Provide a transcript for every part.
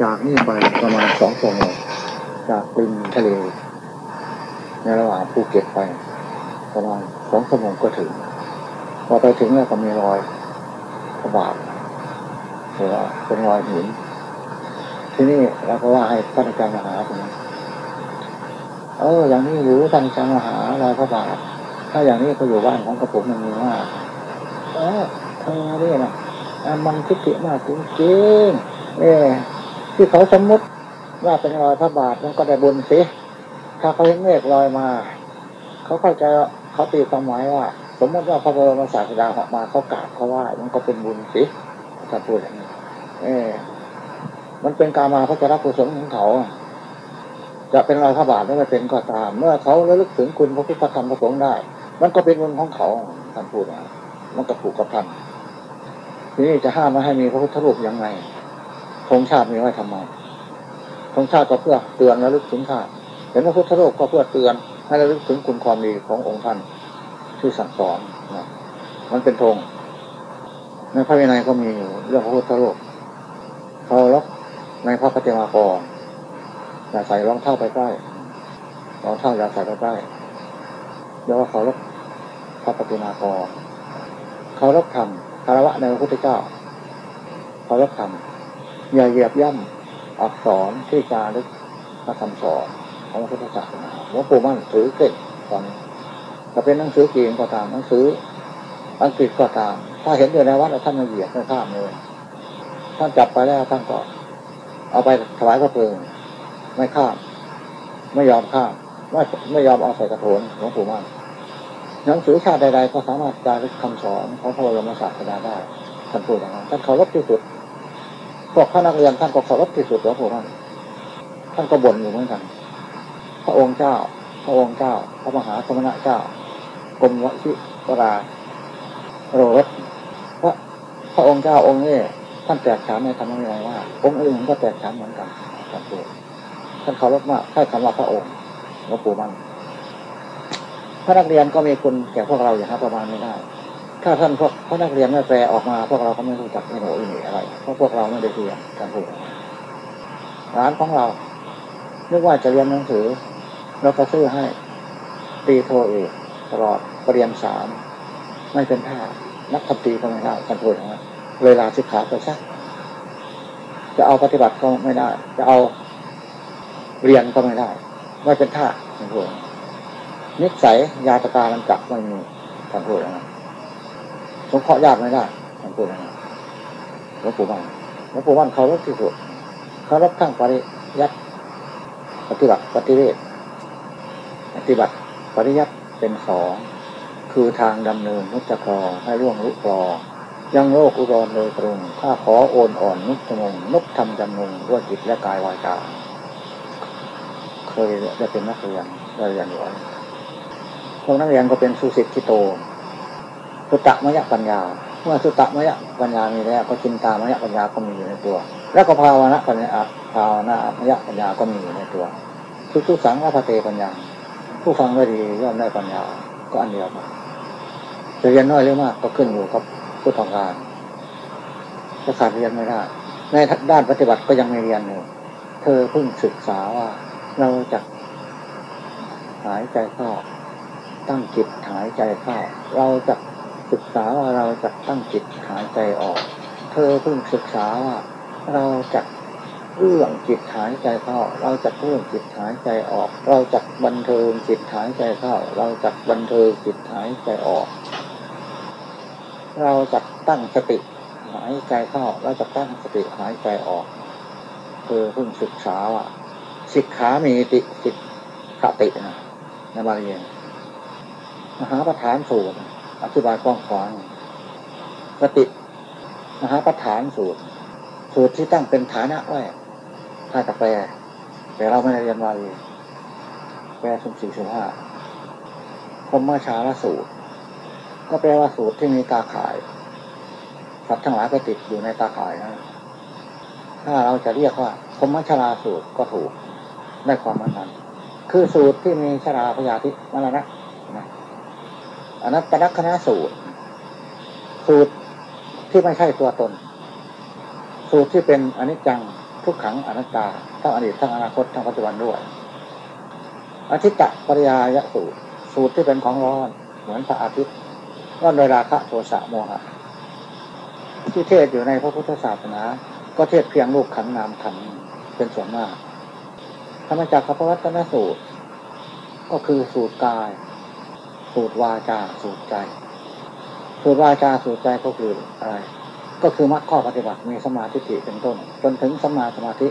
จากนี่ไปประมาณสองชั่วโมงจากริมทะเลในระหว่างภูเก็ตไป ประมาณสองชั่วโมงก็ถึง พอไปถึงแล้วก็มีรอยกระบาดหรือว่าเป็นรอยหิน ที่นี่เราก็ว่าให้ท่านอาจารย์มหาตรงนี้เออ อย่างนี้หรือท่านอาจารย์มหารอยพระบาทถ้าอย่างนี้ก็อยู่บ้านของกระผมมันมีมากเออเธอเนี่ยนะมันคิดเยมากจริงๆเนี่ย ที่เขาสมมติว่าเป็นรอยพระบาทมันก็ได้บุญสิ ถ้าเขาเห็นเมฆลอยมา เขาเข้าใจเขาตีความหมายว่า สมมติว่าพระบรมศาสดาออกมาเขากราบเขาไหว้มันก็เป็นบุญสิถ้าพูดอย่างนี้ เออมันเป็นการมาพระจะรับกุศลของเขา จะเป็นรอยพระบาทหรือไม่เป็นก็ตาม เมื่อเขาระลึกถึงคุณพระพุทธธรรมพระสงฆ์ได้ มันก็เป็นบุญของเขาท่านพูดนะมันก็ผูกกับท่านทีนี้จะห้ามไม่ให้มีพระพุทธรูปยังไง ธงชาติมีไว้ทำไมธงชาติก็เพื่อเตือนระลึกถึงชาติเห็นพระพุทธรูปก็เพื่อเตือนให้ระลึกถึงคุณความดีขององค์ท่านที่สั่งสอนนะมันเป็นธงในพระวินัยก็มีอยู่เรื่องพระพุทธรูปเขาล็อกในพระปฏิมากรอย่าใส่รองเท้าไปใกล้รองเท้าอย่าใส่ไปใกล้เรียกว่าเขาล็อกพระปฏิมากรเขาล็อกธรรมคารวะในพระพุทธเจ้าเขาล็อกธรรม อย่าเหยียบย่ำอักษรที่จารึกพระคำสอนของพระพุทธศาสนาหลวงปู่มั่นถือเก่งตอนจะเป็นหนังสือจีนก็ตามหนังสืออังกฤษก็ตาม ถ้าเห็นอยู่ในวัดท่านมาเหยียบไม่ข้ามเลยท่านจับไปแล้วท่านก็ เอาไปถวายพระเพลิงไม่ข้าม ไม่ยอมข้ามไม่ไม่ยอมเอาใส่กระโถนหลวงปู่มั่นหนังสือชาติใดๆก็สามารถจารึกคำสอนของพระบรมศาสดาได้ท่านพูดอย่างนั้นท่านเคารพที่สุด พวกข้านักเรียนท่านก็เคารพที่สุดหลวงปู่มั่นท่านก็บ่นอยู่เหมือนกัน พระองค์เจ้า พระองค์เจ้า พระมหาสมณะเจ้ากรมวชิวราโรรสพระพระองค์เจ้าองค์นี้ท่านแตกฉานในธรรมวินัยว่า องค์อื่นก็แตกฉานเหมือนกันท่านพูดท่านเคารพมากใช้คำว่าพระองค์หลวงปู่มั่นพระนักเรียนก็มีคุณแก่พวกเราอย่างฮะประมาณไม่ได้ ถ้าท่านพวกพระนักเรียนไม่แปลออกมา พวกเราก็ไม่รู้จักไม่หนอีหนอะไรเพราะพวกเราไม่ได้เรียนการพูดร้านของเรานึกว่าจะเรียนหนังสือเราก็ซื้อให้ตีโทเอกตลอดปรริญญาสามไม่เป็นท่านักทำตีก็ไม่ได้การพูดนะเลยลาสิกขาไปซะจะเอาปฏิบัติก็ไม่ได้ จะเอาเรียนก็ไม่ได้ ไม่เป็นท่าการพูดนิสัยยาตการลังจับไม่มีการพูดนะ สงเคราะห์ญาติไม่ได้การพูดนะหลวงปู่มั่นหลวงปู่มั่นเขารพที่สุดเขารพทั้งปริยัติปฏิบัติปฏิเวทปฏิบัติปริยัติเป็นสองคือทางดำเนินนุจครให้ร่วงรุกรอยังโลกอุดรโดยตรงถ้าขอโอนอ่อนนุกงงนุกทำจำนงด้วยจิตและกายวาจาเคยได้เป็นนักเรียนได้เรียนอยู่พวกนักเรียนก็เป็นสุสิทธิโต สุตตมยปัญญา เมื่อสุตตมยปัญญามีแล้วก็จินตามยปัญญาก็มีอยู่ในตัว แล้วก็ภาวนาปัญญาภาวนามยปัญญาก็มีอยู่ในตัวทุกทุกสังวาเตปัญญา ผู้ฟังก็ดีย่อมได้ปัญญาก็อันเดียวกันจะเรียนน้อยหรือมากก็ขึ้นอยู่กับผู้ทำงานจะขาดเรียนไม่ได้ในด้านปฏิบัติก็ยังไม่เรียนอยู่เธอเพิ่งศึกษาว่าเราจะหายใจเข้าตั้งจิตหายใจเข้าเราจะ ศึกษาว่าเราจะตั้งจิตหายใจออก เธอเพิ่งศึกษาว่าเราจะเรื่องจิตหายใจเข้า เราจะเรื่องจิตหายใจออก เราจะบันเทิงจิตหายใจเข้า เราจะบันเทิงจิตหายใจออก เราจะตั้งสติหายใจเข้า เราจะตั้งสติหายใจออก เธอเพิ่งศึกษาว่าสิกขามีติสิกขตินะในบาลีมหาประธานสูตร อธิบายกว้างขวางสติมหาประธานสูตร สูตรที่ตั้งเป็นฐานะไว้ถ้าจะแปลแต่เราไม่ได้เรียนบาลีแปลสุมสี่สุ่มห้าพมมาชาลสูตร ก็แปลว่าสูตรที่มีตาข่ายสัตว์ทั้งหลายไปติดอยู่ในตาข่ายนะถ้าเราจะเรียกว่าพมชลาสูตรก็ถูกได้ความมันนั้น คือสูตรที่มีชราพยาธิมรณะนะ อันนั้นปนักคณะสูตร สูตรที่ไม่ใช่ตัวตน สูตรที่เป็นอนิจจังทุกขังอนัตตาทั้งอดีตทั้งอนาคตทั้งปัจจุบันด้วยอาทิตตะปริยายสูตร สูตรที่เป็นของร้อน เหมือนพระอาทิตย์ร้อนโดยราคะโทสะโมหะที่เทศอยู่ในพระพุทธศาสนา ก็เทศเพียงรูปขันนามขันเป็นส่วนมากธรรมจักรพระวัตนสูตร ก็คือสูตรกาย สูตรวาจาสูตรใจ สูตรวาจาสูตรใจก็คืออะไร ก็คือมรรคข้อปฏิบัติมีสมาธิเป็นต้น จนถึงสมาสมาธิ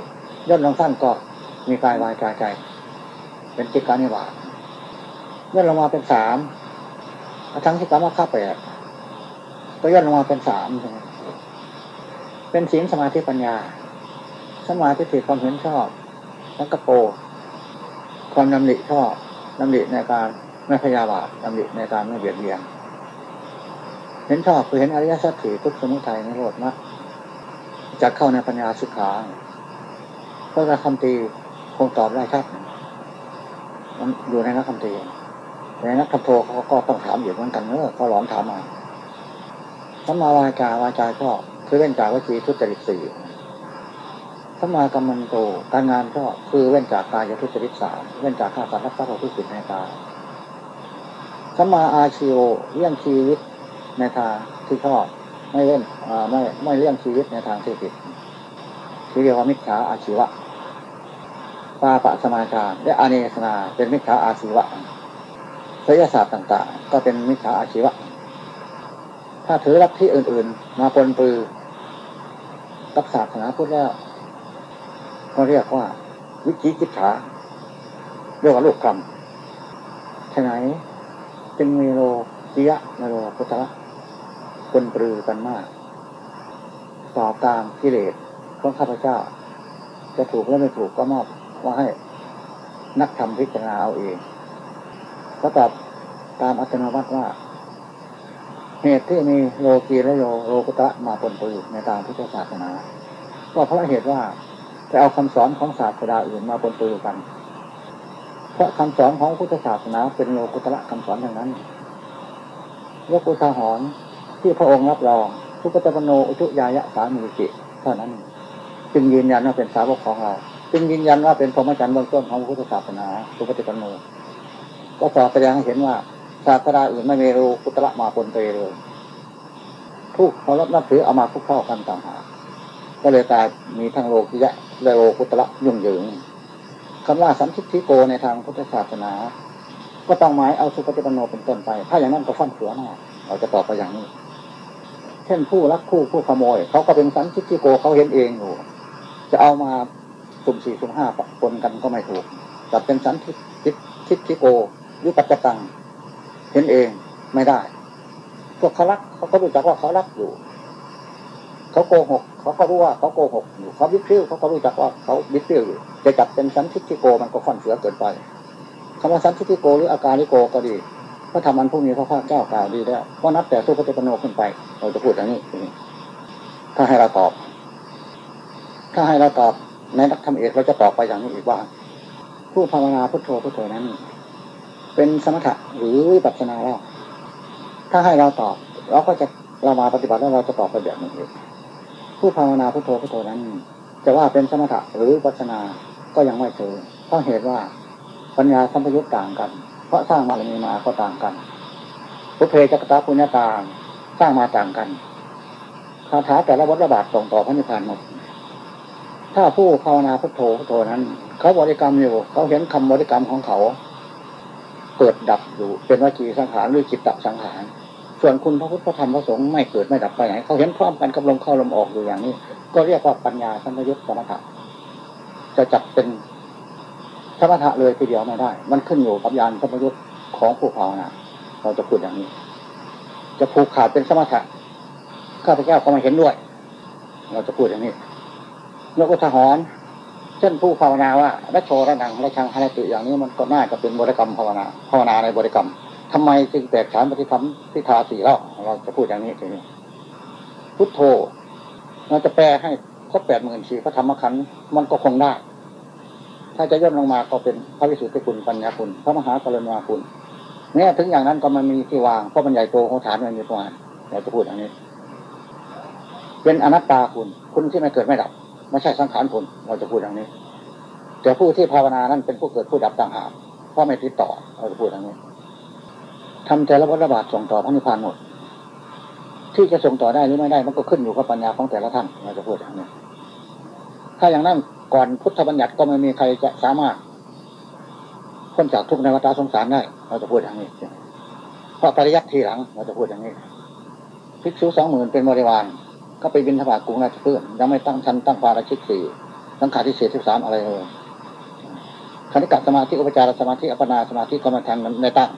ย่นลงสั้นก็มีกายวาจาใจ เป็นจิตการนิบาตย่นลงมาเป็นสามทั้งที่กรรมข้าแปดก็ย่นลงมาเป็นสามใช่ไหมเป็นศีลสมาธิปัญญา สมาธิถิความเห็นชอบ แล้วก็โปความนำหนิชอบนำหนิในการ ไม่พยาบาทนำหนิในการไม่เบียดเบียน เห็นชอบคือเห็นอริยสัจสี่ทุกสมุทัยในโลดมากจะเข้าในปัญญาสุขาเพราะกาคำตีคงตอบได้ครับมันอยู่ในนักคำตีในนักธรรมโทเขาก็ต้องถามอยู่เหมือนกันเนอะเขาหลอนถามมาสัมมาวาจาวาจาก็คือเว้นจากวิจีทุจริตสี่สัมมากรรมันโตการงานก็คือเว้นจากกายทุจริตสามเว้นจากข้าการรักษาเราทุกสิ่งในกาย สัมมาอาชีโอเลี้ยงชีวิตในทางที่ชอบไม่เล่นไม่ไม่เลี้ยงชีวิตในทางที่ผิดที่เรียกว่ามิจฉาอาชีวะปาปะสมาชาและอาเนสนาเป็นมิจฉาอาชีวะศิลศาสตร์ต่าง ๆ ก็เป็นมิจฉาอาชีวะ ถ้าถือลัทธิอื่น ๆ มาปนปือกับศาสนาพุทธแล้วก็เรียกว่า วิจิกิจฉาเรียกว่าลูกกรรมฉะไหน จึงมีโลจิยะมโลพุทธะปนปลือกันมาก ตอบตามกิเลสของข้าพเจ้า จะถูกหรือไม่ถูกก็มอบว่าให้นักธรรมพิจารณาเอาเอง ก็ตอบตามอัตโนมัติว่า เหตุที่มีโลกีและโลโลกุตะมาปนปืในตามพุทธศาสนา ก็เพราะเหตุว่าจะเอาคำสอนของศาสดาอื่นมาปนปืกัน เพราะคำสอนของพุทธศาสนาเป็นโลกุตระคำสอนอย่างนั้นยกอุทาหรณ์ที่พระองค์รับรองทุกตะปโนอุทุยายะสามีจิเท่านั้น จึงยืนยันว่าเป็นสาวกของเรา จึงยืนยันว่าเป็นพรหมจรรย์เบื้องต้นของพุทธศาสนาทุกตะปโนก็สอแสดงให้เห็นว่าศาสนาอื่นไม่มีรูกุตระมาปนเปเลยทุกเขารับนับถือเอามาคุกเข้ากันต่างหากก็เลยกลายมีทั้งโลกิยะและโลกุตระยุ่งเหยิง คำว่าสัมทิฏฐิโกในทางพุทธศาสนา ก็ต้องหมายเอาสุปฏิปันโนเป็นต้นไป ถ้าอย่างนั้นก็ฟันเฟือหน้าเราจะตอบไปอย่างนี้ เช่นผู้รักคู่ผู้ขโมย เขาก็เป็นสัมทิฏฐิโกเขาเห็นเองอยู่ จะเอามาสุ่มสี่สุ่มห้าปนกันก็ไม่ถูกแต่เป็นสันทิฏฐิโกยุปัจจตัง เห็นเองไม่ได้ พวกเขารักเขาก็รู้จักว่าเขารักอยู่ เขาโกหกเขาก็รู้ว่าเขาโกหกอยู่เขาบิดเบี้ยวเขาก็รู้จักว่าเขาบิดเบี้ยวอยู่จะจับเป็นสันทิฏฐิโกมันก็ฟันเสือเกินไปคำว่าสันทิฏฐิโกหรืออาการลิโกก็ดีพระธรรมันผู้มีพระภาคเจ้ากล่าวดีแล้วก็นับแต่สู้พระเจ้าปโนขึ้นไปเราจะพูดอย่างนี้ ถ้าให้เราตอบ ถ้าให้เราตอบในนักธรรมเอกเราจะตอบไปอย่างนี้อีกว่า ผู้ภาวนาพุทโธพุทโธนั้น เป็นสมถะหรือวิปัสสนาแล้วถ้าให้เราตอบ เราก็จะเรามาปฏิบัติแล้วเราจะตอบไปแบบนี้เอง ผู้ภาวนาพุทโธพุทโธนั้น จะว่าเป็นสมถะหรือวิปัสสนาก็ยังไม่เจอเพราะเหตุว่าปัญญาสัมพยุตต่างกัน เพราะสร้างมาลมีมาก็ต่างกันพุทเพจักตาปุญญาตาสร้างมาต่างกันคาถาแต่ละวัฏระบาดส่งต่อพระนิพพานหมดถ้าผู้ภาวนาพุทโธพุทโธนั้น เขาบริกรรมอยู่ เขาเห็นคำบริกรรมของเขา เกิดดับอยู่เป็นวจีสังขารหรือจิตตสังขาร ส่วนคุณพระพุทธธรรมพระสงฆ์ไม่เกิดไม่ดับไปไหนเขาเห็นพร้อมกันกับลมเข้าลมออกอยู่อย่างนี้ ก็เรียกว่าปัญญาสัมยุตสมถะจะจับเป็นสมถะเลยทีเดียวไม่ได้ มันขึ้นอยู่กับยานสัมยุตของผู้ภาวนาเราจะพูดอย่างนี้ จะผูกขาดเป็นสมถะข้าพเจ้าก็มาเห็นด้วย เราจะพูดอย่างนี้ยกอุทาหรณ์เช่นผู้ภาวนาว่าและโชระนังและชังฮาติอย่างนี้มันก็น่าจะเป็นบริกรรมภาวนาภาวนาในบริกรรม ทำไมจึงแตกฉานปฏิธรรมพิธาสี่แล้วเราจะพูดอย่างนี้ทีนี้พุทโธเราจะแปลให้ครบแปดหมื่นสี่พระธรรมขันธ์มันก็คงได้ ถ้าจะย่นลงมาก็เป็นพระวิสุทธิคุณปัญญาคุณ พระมหากรุณาคุณเนี่ยถึงอย่างนั้นก็มันมีที่วางเพราะมันใหญ่โตของฐานมันมีประมาณเราจะพูดอย่างนี้ เป็นอนัตตาคุณ คุณที่ไม่เกิดไม่ดับ ไม่ใช่สังขารผลเราจะพูดอย่างนี้ แต่ผู้ที่ภาวนานั้นเป็นผู้เกิดผู้ดับต่างหากเพราะไม่ติดต่อเราจะพูดอย่างนี้ ทำแต่ละวัฏบาทส่งต่อพระนิพพานหมด ที่จะส่งต่อได้หรือไม่ได้ มันก็ขึ้นอยู่กับปัญญาของแต่ละท่านเราจะพูดอย่างนี้ถ้าอย่างนั้นก่อนพุทธบัญญัติก็ไม่มีใครจะสามารถพ้นจากทุกข์ในวัฏสงสารได้ เราจะพูดอย่างนี้เพราะปริยัติทีหลัง เราจะพูดอย่างนี้ภิกษุสองหมื่นเป็นบริวารก็ไปบินทบาทกรุงราชเพื่อนยังไม่ตั้งชั้นตั้งภารชิกสี่ตั้งขาที่เศษที่สามอะไรเลยคณิกะสมาธิอุปจารสมาธิอัปปนาสมาธิกรรมฐานในตั้ง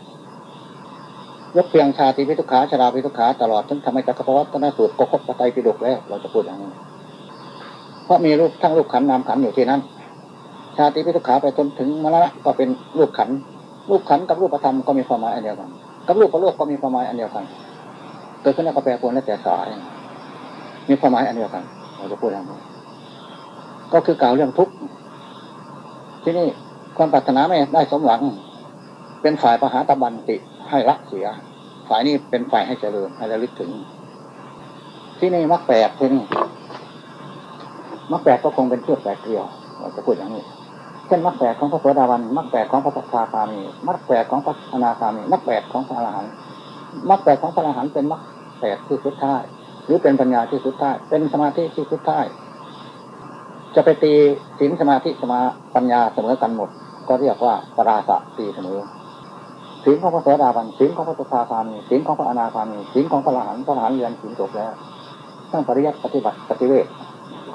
ยกเพียงชาติพิทุขาชราพิทุขาตลอดทั้งทำให้จักรพรรดินสูตรก็ครบปไตยปิฎกแล้วเราจะพูดอย่างนี้เพราะมีรูปทั้งรูปขันนามขันอยู่ที่นั้น ชาติพิทุขาไปจนถึงมรณะก็เป็นรูปขันรูปขันกับรูปธรรมก็มีความหมายอันเดียวกัน กับรูปกับโลกก็มีความหมายอันเดียวกันเกิดขึ้นแล้วก็แปรปรวนและแต่สาย มีความหมายอันเดียวกัน เราจะพูดอย่างนี้ก็คือกล่าวเรื่องทุกข์ที่นี่ความปรารถนาไม่ได้สมหวัง เป็นฝ่ายปหาตบันติ ให้ละเสีย ฝ่ายนี้เป็นฝ่ายให้เจริญให้ระลึกถึง ที่นี่มรรคแปดที่นี่มรรคแปดก็คงเป็นเชือกแปดเกลียวเราจะพูดอย่างนี้เช่นมรรคแปดของพระโสดาบันมรรคแปดของพระสัทธาคามีมรรคแปดของพระอนาคามีมรรคแปดของพระอรหันต์มรรคแปดของพระอรหันต์เป็นมรรคแปดที่สุดท้าย หรือเป็นปัญญาที่สุดท้าย เป็นสมาธิที่สุดท้าย จะไปตีศีลสมาธิสมาปัญญาเสมอกันหมด ก็เรียกว่าปราศตีเสมอ ศีลของพระโสดาบันศีลของพระสุทาคามีศีลของพระอนาคามีศีลของพระอรหันต์พระอรหันต์เรียนศีลจบแล้วทั้งปริยัติปฏิบัติปฏิเวท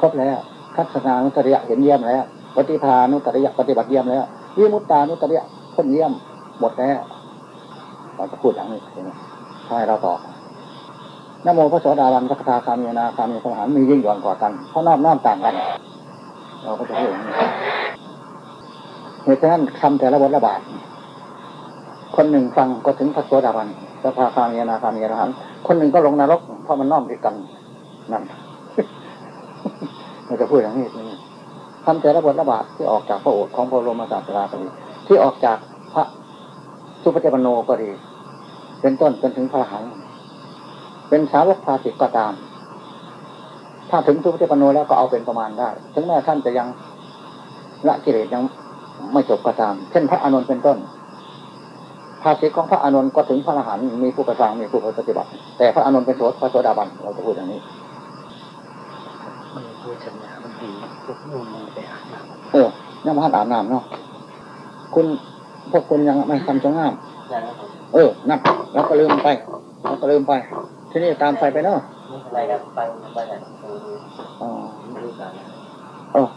ครบแล้วทัศนานุตริยะเห็นเยี่ยมแล้ว ปฏิภานุตริยะปฏิบัติเยี่ยมแล้ววิมุตตานุตริยะพ้นเยี่ยมหมดแล้วเราจะพูดอย่างนี้ใช่เราตอบนโมพระโสดาบันพระคาคามีนาคามีพระอรหันต์มียิ่งย่อนกว่ากันเพราะนอบน้อมต่างกัน เราก็จะพูดอย่างนี้เหตุฉะนั้นคำแต่ละบทละบาท คนหนึ่งฟังก็ถึงพระโสดาบันพระพาคามีนาคามีอรหันคนหนึ่งก็ลงนรกเพราะมันน้อมติดกันนั่นเราจะพูดอย่างนี้คำแต่ละบทละบาทที่ออกจากพระโอษฐ์ของพระรมศาสดาก็ดีที่ออกจากพระสุปฏิปันโนก็ดี เป็นต้นจนถึงพระหังเป็นสาวกภาสิกก็ตาม ถ้าถึงสุปฏิปันโนแล้วก็เอาเป็นประมาณได้ ถึงแม้ท่านจะยังละกิเลสยังไม่จบก็ตาม เช่นพระอานนท์เป็นต้น ภาษิตของพระอานนท์ก็ถึงพระอรหันต์มีผู้กระทำมีผู้ปฏิบัติ แต่พระอานนท์เป็นโสดพระโสดาบันเราจะพูดอย่างนี้มันพูดสัญญามันดีพวกนู่นมันไปอาบน้เออยังมาอาบน้ำเนาะคุณพวกคุณยังไม่ทำสงามำได้แล้วครับเออนั่นเราก็ลืมไปเราก็ลืมไป ที่นี่ตามไฟไปเนาะไม่เป็นไรครับไปไปไหนเอออ๋อไม่รู้กันเออ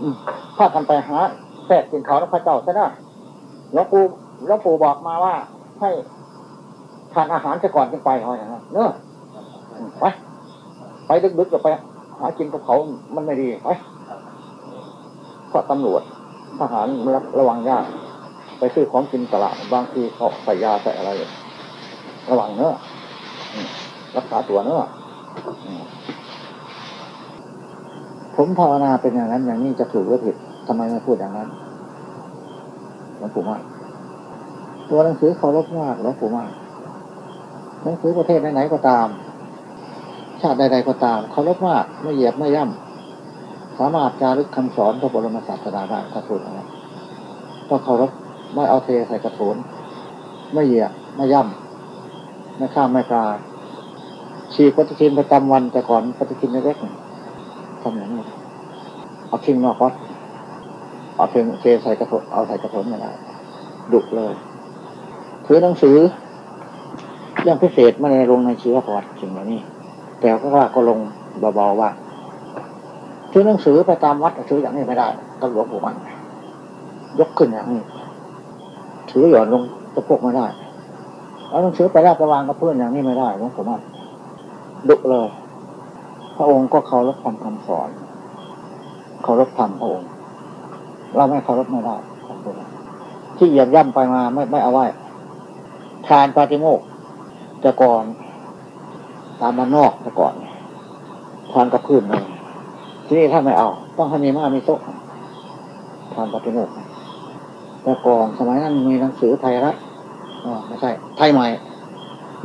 อืมพากันไปหาแทรกกินเขาแล้วพระเจ้าซะนะหลวงปู่ หลวงปู่บอกมาว่า ให้ทานอาหารซะก่อนจึงไปเขาอย่างนั้นเนอะไปไปดึกๆก็ไป หากินกับเขามันไม่ดีไปเพราะตำรวจทหารระระวังยาก ไปซื้อของกินตลาดบางทีเขาใส่ยาใส่อะไร ระวังเนอะรักษาตัวเนอะผมภาวนาเป็นอย่างนั้นอย่างนี้จะถูกหรือผิดทำไมไม่พูดอย่างนั้นหลวงปู่มาก ตัวหนังสือเคารพมากหลวงปู่มากหนังสือประเทศไหนๆก็ตาม ชาติใดๆก็ตามเคารพมากไม่เหยียบไม่ย่ำสามารถจารึกคำสอนพระบรมศาสดาได้ถ้าพูดอย่างนั้นต้องเคารพไม่เอาเทใส่กระโถนไม่เหยียบไม่ย่ำไม่ข้ามไม่กลาฉีกปฏิทินประจำวันแต่ก่อนปฏิทินเล็กๆทำอย่างนี้เอาทิ้งนอกวัดเอาเทเทใส่กระโถนเอาใส่กระโถนไม่ได้ดุเลย ถือหนังสือ เรื่องพิเศษไม่ได้ลงในชีวประวัติสิ่งเหล่านี้ แต่ก็ว่าก็ลงเบาๆว่าถือหนังสือไปตามวัดถืออย่างนี้ไม่ได้ก็หลวงปู่มันยกขึ้นอย่างนี้ถือหย่อนลงตะปกไม่ได้เอาหนังสือไปราบระวางกับเพื่อนอย่างนี้ไม่ได้หลวงปู่มันดุเลย พระองค์ก็เคารพคำคำสอนเคารพธรรมพระองค์เราไม่เคารพไม่ได้ที่เหยียบย่ำไปมาไม่ไม่เอาไว้ ทานปาติโมกแต่ก่อน ตามมานนอกแต่ก่อนทานกับพื้นเลยที่นี่ถ้าไม่เอา ต้องให้มีมามีโต๊ะทานปาติโมกแต่ก่อนสมัยนั้นมีหนังสือไทยรัฐอ๋อไม่ใช่ไทยใหม่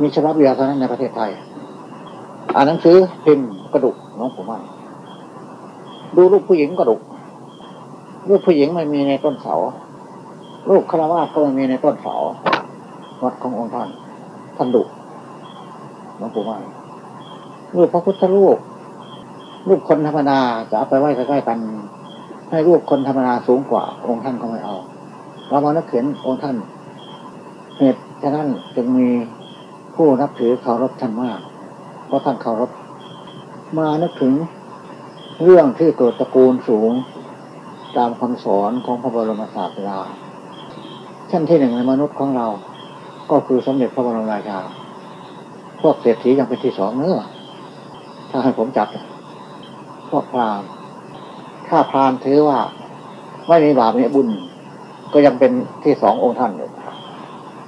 มีฉบับเดียวเท่านั้นในประเทศไทย อ่านหนังสือพิมพ์กระดุกน้องผมว่าดูรูปผู้หญิงก็ดุรูปผู้หญิงไม่มีในต้นเสารูปคารวะก็ไม่มีในต้นเสา วัดขององค์ท่านท่านดุหลวงปู่มั่นรูปพระพุทธรูป รูปคนธรรมดาจะเอาไปไหว้ใกล้ๆกัน ให้รูปคนธรรมดาสูงกว่า องค์ท่านก็ไม่เอา เรามานักเขียนองค์ท่าน เหตุฉะนั้นจึงมีผู้นับถือเคารพท่านมาก เพราะท่านเคารพ มานึกถึงเรื่องที่เกิดตระกูลสูง ตามคำสอนของพระบรมศาสดาชั้นที่หนึ่งในมนุษย์ของเรา ก็คือสมเด็จพระบรมราชา พวกเศรษฐียังเป็นที่สองเนื้อถ้าให้ผมจับ พวกพราหมณ์ถ้าพราหมณ์ถือว่า ไม่มีบาปมีบุญ ก็ยังเป็นที่สององค์ท่านอยู่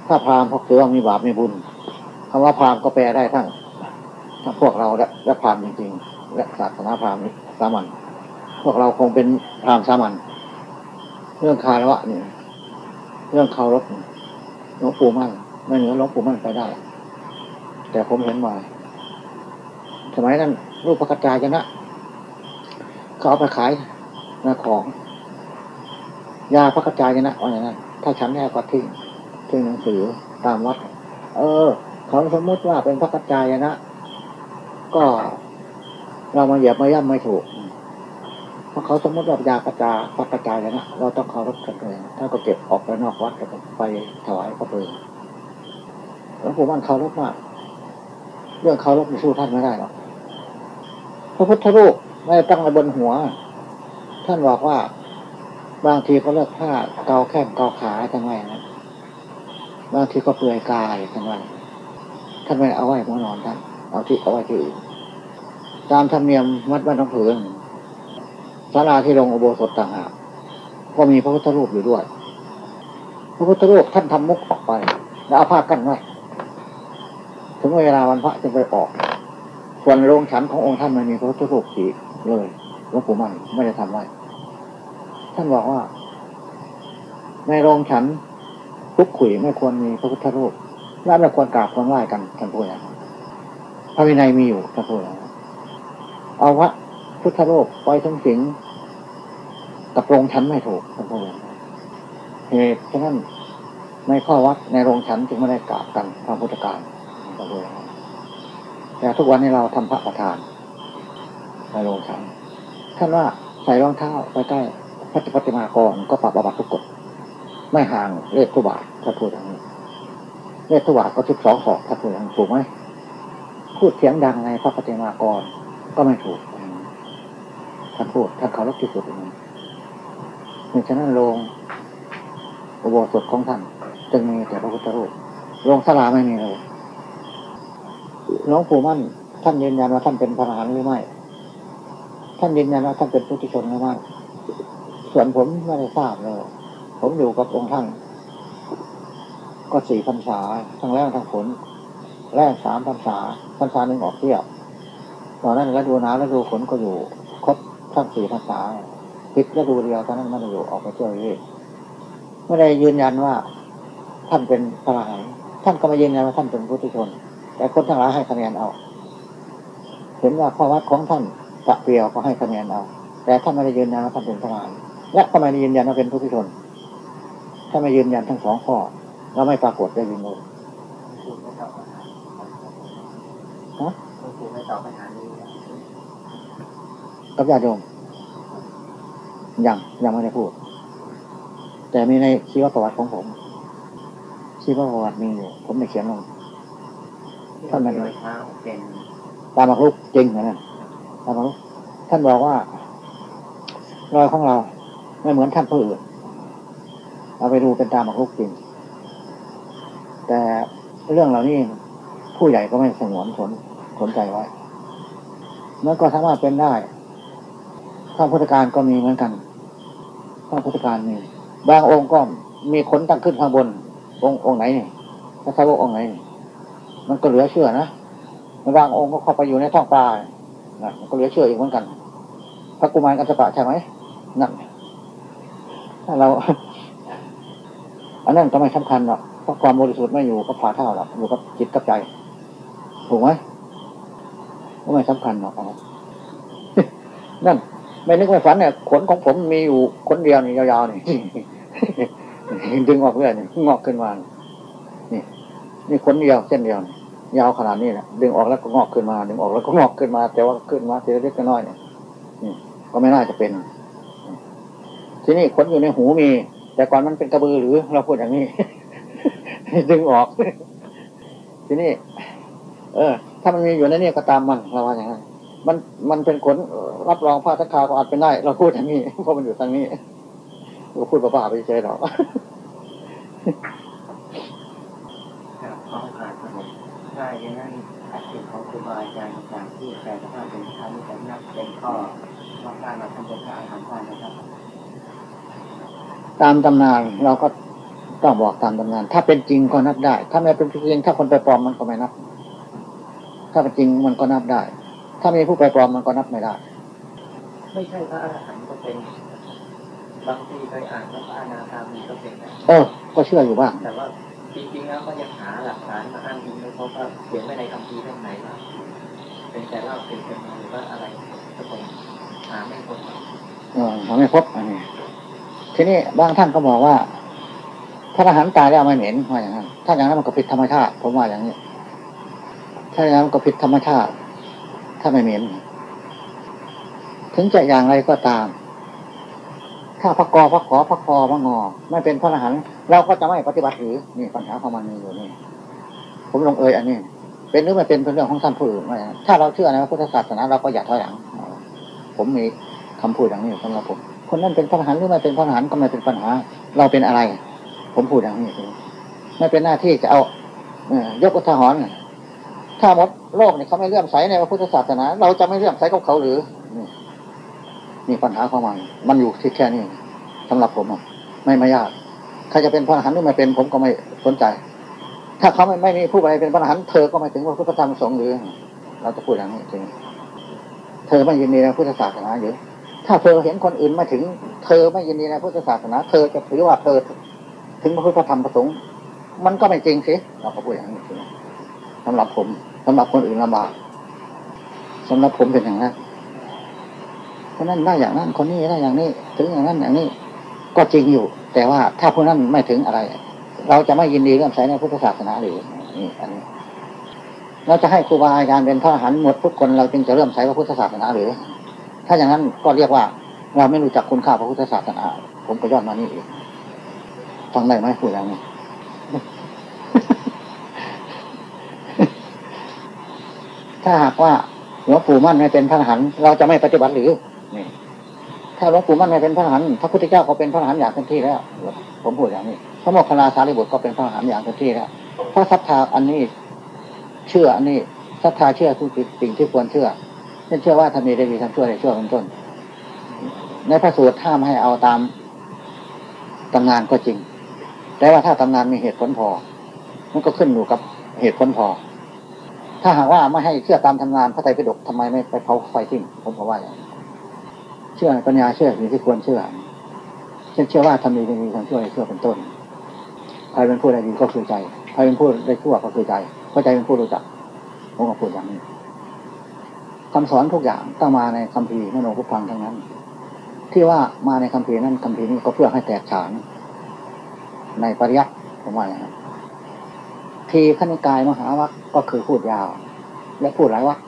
ถ้าพราหมณ์พวกถือว่ามีบาปมีบุญคำว่าพราหมณ์ก็แปลได้ทั้งทั้งพวกเราและและพราหมณ์จริงๆ และศาสนาพราหมณ์สามัญพวกเราคงเป็นพราหมณ์สามัญเรื่องคารวะนี่เรื่องเคารพหลวงปู่มั่น ไม่เหนือหลวงปู่มั่นไปได้ แต่ผมเห็นมาสมัยนั้นรูปพระกัจจายนะเขาเอาไปขายนาของ ยาพระกัจจายนะว่าอย่างนั้นถ้าฉันแน่ก็ทิ้งทิ้งหนังสือตามวัด เออเขาสมมติว่าเป็นพระกัจจายนะ ก็เรามาเหยียบมาย่ำไม่ถูกเพราะเขาสมมติว่ายากระจาพระกระจายนะเราต้องเคารพกันเลยถ้าก็เก็บออกไปนอกวัดก็ไปถวายพระเพลิง หลวงปู่มั่นเคารพมาก เรื่องเคารพมันสู้ท่านไม่ได้หรอกพระพุทธรูปไม่ตั้งไว้บนหัว ท่านบอกว่า บางทีก็เลือกผ้าเกาแข้งเกาขาทั้งไงนะบางทีก็เปลือยกายทั้งไงท่านไม่เอาไว้หัวนอนท่านเอาที่เอาไว้ที่อื่นตามธรรมเนียมวัดบ้านน้องเผืองศาลาที่ลงอุโบสถต่างหากก็มีพระพุทธรูปอยู่ด้วย พระพุทธรูปท่านทำมุกออกไป แล้วเอาผ้ากั้นไว้ ถึงเวลาวันพระจึงไปออก ส่วนโรงฉันขององค์ท่านไม่มีพระพุทธรูปสีเลยหลวงปู่มั่นไม่ได้ทำไว้ ท่านบอกว่า ในโรงฉันทุกขุยไม่ควรมีพระพุทธรูปและไม่ควรกราบควรไหว้กันท่านพูดอย่างนั้พระวินัยมีอยู่ท่านพูดอย่างนั้เอาพระพุทธรูปไว้ทั้งสิงกับโรงฉันไม่ถูกท่านพูดอย่างเหตุฉะนั้นในข้อวัดในโรงฉันจึงไม่ได้กราบกันทางพุทธการ ท่านพูดอย่างนั้นแต่ทุกวันนี้เราทำพระประธานในโรงฉันท่านว่าใส่รองเท้าไปใกล้พระปฏิมากรก็ปรับอาบัติทุกกฎไม่ห่างเลขทุบาทถ้าพูดอย่างนี้เลขทุบาทก็สิบสองศอกถ้าพูดอย่างถูกไหมพูดเสียงดังในพระปฏิมากรก็ไม่ถูกท่านพูดท่านเคารพที่สุดอย่างนี้ในฉะนั้นโรงอุโบสถของท่านจึงมีแต่พระพุทธรูปโรงสลาไม่มีเลย หลวงปู่มั่น ท่านยืนยันว่าท่านเป็นพระอรหันต์หรือไม่ ท่านยืนยันว่าท่านเป็นผู้ที่ชนหรือไม่ส่วนผมไม่ได้ทราบเลย ผมอยู่กับองค์ท่าน ก็สี่พรรษา ทั้งแรกทั้งผล แรกสามพรรษา พรรษาหนึ่งออกเที่ยวตอนนั้นฤดูหนาวฤดูฝนก็อยู่ครบทั้งสี่พรรษาปิดฤดูเดียวตอนนั้นไม่ได้อยู่ออกไปเที่ยวเรื่อยไม่ได้ยืนยันว่าท่านเป็นพระอรหันต์ท่านก็ไม่ยืนยันว่าท่านเป็นผู้ที่ชน แต่คนทั้งหลายให้คะแนนเอา เห็นว่าข้อวัดของท่านกะเปรียวก็ให้คะแนนเอา แต่ท่านไม่ได้ยืนยันว่าท่านเป็นพระอรหันต์และก็ไมได้ยืนยันว่าเป็นผู้ที่ชนถ้าไม่ยืนยันทั้งสองข้อเราไม่ปรากฏได้ยินเลยคุณไม่ตอบฮะคุณไม่ตอบปัญหานี้กับญาติโยมยังยังไม่ได้พูด แต่มีในชีวประวัติของผมชีวประวัติมีอยู่ผมได้เขียนลง ท่านลอยข้าเป็นตามมาลุกจริงนะตามมาลุกท่านบอกว่ารอยของเราไม่เหมือนท่านผู้อื่นเอาไปดูเป็นตามมาลุกจริง แต่เรื่องเหล่านี้ผู้ใหญ่ก็ไม่สงวนสนสนใจไว้มันก็สามารถเป็นได้ข้าพุทธการก็มีเหมือนกันข้าพุทธการมีบางองค์ก็มีขนตั้งขึ้นข้างบน องค์องค์ไหนนี่ถ้าใช่ว่าองค์ไหนนี่ มันก็เหลือเชื่อนะบางองค์ก็เข้าไปอยู่ในท้องปลานะมันก็เหลือเชื่ออีกเหมือนกัน พระกุมารกัสปะใช่ไหมนั่นถ้าเรา อันนั้นก็ไม่สำคัญหรอกเพราะความบริสุทธิ์ไม่อยู่กับฝ่าเท่าหรอกอยู่กับจิตกับใจถูกไหมก็ไม่สำคัญหรอกอันนั้นนั่นไม่นึกไม่ฝันเนี่ยขนของผมมีอยู่ขนเดียวนี่ยาวๆนี่ดึงออกเรื่อยนี่งอกขึ้นมานี่ นี่ขนเดียวเส้นเดียวนี่ยาวขนาดนี้แหละดึงออกแล้วก็งอกขึ้นมา ดึงออกแล้วก็งอกขึ้นมา แต่ว่าขึ้นมาทีละเล็กน้อยเนี่ยนี่ก็ไม่น่าจะเป็น ทีนี้ขนอยู่ในหูมี แต่ก่อนมันเป็นกระบือหรือเราพูดอย่างนี้ ดึงออก ทีนี้ เออ ถ้ามันมีอยู่ในนี้ก็ตามมันเราว่าอย่างนั้นมันมันเป็นขนรับรองผ้าทักคาก็อาจเป็นได้ เราพูดอย่างนี้เพราะมันอยู่ทางนี้เราพูดบ้าๆไปเฉยหรอก ครับขอผ่านครับผมได้ยังไงอาชีพของครู บาอาจารย์ต่างๆที่แปลสภาพเป็นทางเป็นนักเป็นข้อว่าการมาทำเป็นการทำการนะครับ ตามตำนานเราก็ต้องบอกตามตำนาน ถ้าเป็นจริงก็นับได้ ถ้าไม่เป็นจริง ถ้าคนไปปลอมมันก็ไม่นับ ถ้าเป็นจริงมันก็นับได้ ถ้ามีผู้ไปปลอมมันก็นับไม่ได้ ไม่ใช่พระอรหันต์ก็เป็นบางทีเคยอ่านว่าพระอนาคามีก็เป็นนะเออ ก็เชื่ออยู่บ้างแต่ว่า จริงๆแล้วก็ยังหาหลักฐานมาอ้างอิงไม่พบว่าเขียนไว้ในคัมภีเรื่องไหนว่าเป็นแต่เล่าเป็นเป็นมาหรือว่าอะไรก็คงหาไม่พบเออเราไม่พบอันนี้ทีนี้บางท่านก็บอกว่าถ้าทหารตายแล้วไม่เหม็นว่าอย่างนั้น ถ้าอย่างนั้นมันก็ผิดธรรมชาติผมว่าอย่างนี้ ถ้าอย่างนั้นมันก็ผิดธรรมชาติ ถ้าไม่เหม็น ถึงจะอย่างไรก็ตาม ถ้าพระกอพระขอพระคอพระงอ ไม่เป็นพระอรหันต์เราก็จะไม่ปฏิบัติหรือนี่ปัญหาของมันมีอยู่นี่ผมลงเอยอันนี้ เป็นหรือไม่เป็นเป็นเรื่องของท่านผู้อื่นว่าอย่ถ้าเราเชื่อในพระพุทธศาสนาเราก็อย่าถอยหลัง ผมมีคำพูดอย่างนี้สำหรับผมคนนั้นเป็นพระอรหันต์หรือไม่เป็นพระอรหันต์ก็ไม่เป็นปัญหา เราเป็นอะไร ผมพูดอย่างนี้ไม่เป็นหน้าที่จะเอาเอยกอุทาหรณ์ถ้าหมดโลกเนี่ยเขาไม่เลื่อมใสในพระพุทธศาสนา เราจะไม่เลื่อมใสกับเขาหรือ นี่ปัญหาของมัน มันอยู่ที่แค่นี้สำหรับผมไม่ไม่ยากใครจะเป็นพระอรหันต์หรือไม่เป็นผมก็ไม่สนใจ ถ้าเขาไม่ไม่มีผู้ใดเป็นพระอรหันต์เธอก็ไม่ถึงพระพุทธธรรมประสงฆ์หรือ เราจะพูดอย่างนี้จริงเธอไม่ยินดีในพุทธศาสนาหรือถ้าเธอเห็นคนอื่นมาถึง เธอไม่ยินดีในพุทธศาสนา เธอจะถือว่าเธอถึงพระพุทธธรรมประสงค์มันก็ไม่จริงสิเราก็พูดอย่างนี้จริงสำหรับผมสำหรับคนอื่นลำบากสำหรับผมเป็นอย่างนั้น คนนั้นได้อย่างนั้น คนนี้ได้อย่างนี้ ถึงอย่างนั้นอย่างนี้ ก็จริงอยู่ แต่ว่าถ้าผู้นั้นไม่ถึงอะไร เราจะไม่ยินดีเรื่องใช้ในพุทธศาสนาหรือนี่อันนี้เราจะให้ครูบาอาจารย์เป็นพระหันหมดทุกคนเราจึงจะเริ่มใช้พระพุทธศาสนาหรือ ถ้าอย่างนั้นก็เรียกว่า เราไม่รู้จักคุณค่าพระพุทธศาสนา ผมก็ย้อนมานี่เองฟังได้ไหมพูดอย่างนี้ถ้าหากว่าหลวงปู่มั่นไม่เป็นพระหันเราจะไม่ปฏิบัติหรือ ถ้าหลวงปู่มั่นไม่เป็นพระอรหันต์พระพุทธเจ้าก็เป็นพระอรหันต์อย่างเต็มที่แล้ว ผมพูดอย่างนี้ พระโมคคัลลาสารีบุตรก็เป็นพระอรหันต์อย่างเต็มที่แล้วเพราะศรัทธาอันนี้เชื่ออันนี้ศรัทธาเชื่อทุกสิ่งที่ควรเชื่อเช่นเชื่อว่าทำดีได้ดีทำชั่วได้ชั่วเป็นต้น ในพระสูตรห้ามให้เอาตามตำนานก็จริง แต่ว่าถ้าตำนานมีเหตุผลพอ มันก็ขึ้นอยู่กับเหตุผลพอ ถ้าหากว่าไม่ให้เชื่อตามตำนานพระไตรปิฎกทำไมไม่ไปเผาไฟทิ้งผมก็ว่าอย่างนั้ ชื่อปัญญาเชื่อสิ่งที่ควรเชื่อเช่นเชื่อว่าทำดีได้ดีทำชั่วได้ชั่วเป็นต้นใครเป็นผู้ใดดีก็คือใจใครเป็นผู้ได้ชั่วก็คือใจเพราะใจเป็นผู้รู้จักผมก็พูดอย่างนี้คำสอนทุกอย่างต้องมาในคัมภีร์มโนพุพังทั้งนั้น ที่ว่ามาในคัมภีร์นั้นคัมภีร์นี้ก็เพื่อให้แตกฉาน ในปริยัติผมว่าอย่างนั้นทีขณิกายมหาวัคก็คือพูดยาว และพูดหลายวัค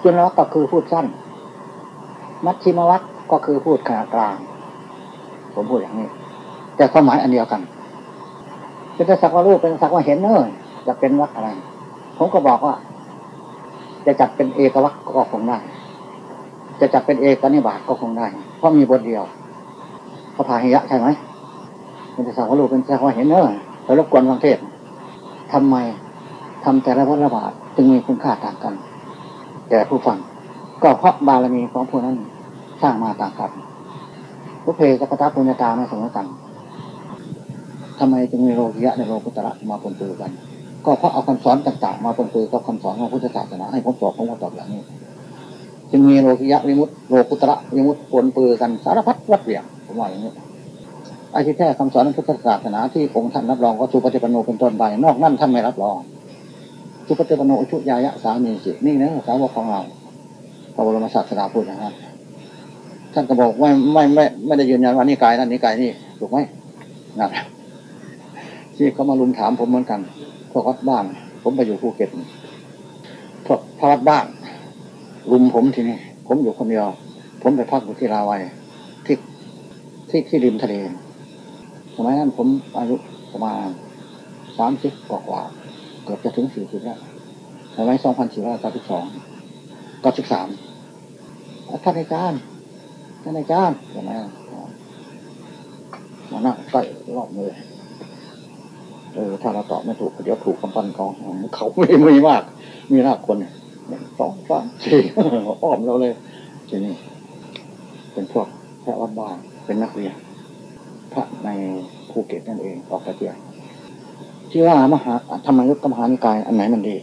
คุณวัคก็คือพูดสั้น มัชชิมวัคก็คือพูดขนาดกลาง ผมพูดอย่างนี้ แต่ความหมายอันเดียวกันเป็นสักว่ารูปเป็นสักว่าเห็นเนอะจะเป็นวัคอะไร ผมก็บอกว่า จะจัดเป็นเอกวัคก็คงได้ จะจัดเป็นเอกนิบาตก็คงได้ เพราะมีบทเดียวพระพาหิยะใช่ไหมเป็นสักว่ารูปเป็นสักว่าเห็นเนอะแล้วรบกวนฟังเทศทำไมทำแต่ละวัฏบาทจึงมีคุณค่าต่างกัน แต่ผู้ฟังก็เพราะบารมีของผู้นั้น ร้างมาต่างกันพุเพจักรตาปุญญาตาไม่เสมอกันทำไมจึงมีโลกิยะในโลกุตระมาปนปือกัน ก็เพราะเอาคำสอนต่างๆมาปนปือกับคำสอนของพุทธศาสนาให้ผมตอบผมก็ตอบอย่างนี้ จึงมีโลกิยะวิมุตติโลกุตระวิมุตติปนปือกันสารพัดวัดเหวี่ยงผมว่าอย่างนี้ไอ้ที่แท้คำสอนของพุทธศาสนาที่องค์ท่านรับรองก็สุปฏิปันโนเป็นต้นไปนอกนั้นท่านไม่รับรองสุปฏิปันโนอุชุยายะสามีสินี่นะสาวกของเราพระบรมศาสดาพูดอย่างนั้น ท่านก็บอกไม่ไม่ไม่ไม่ได้ยืนยันว่านี่กายนั่นนี่กายนี่ถูกไหมนั่นที่เขามาลุมถามผมเหมือนกัน พวกวัดบ้าน ผมไปอยู่ภูเก็ตพวกพระวัดบ้านลุมผมทีนี้ผมอยู่คนเดียวผมไปพักอยู่ที่ลาวัยที่ที่ที่ริมทะเลสมัยนั้นผมอายุประมาณสามสิบกว่าเกือบจะถึงสี่สิบแล้วสมัยสองพันสี่ร้อยเก้าสิบสองก้าสิบสามท่านอาจารย์ ท่านอาจารย์สมัยนั้นมานั่งใกล้รอบเลยเออถ้าเราตอบไม่ถูกเดี๋ยวถูกกำปั้นกองเขาไม่มีมาก มีหน้าคนหนึ่งสองสามสี่อ้อมเราเลยทีนี้เป็นพวกพระวัดบ้านเป็นนักเรียนพระในภูเก็ตนั่นเองออกไปเที่ยวที่ว่ามหาธรรมยุทธกรรมหานิกายอันไหนมันดี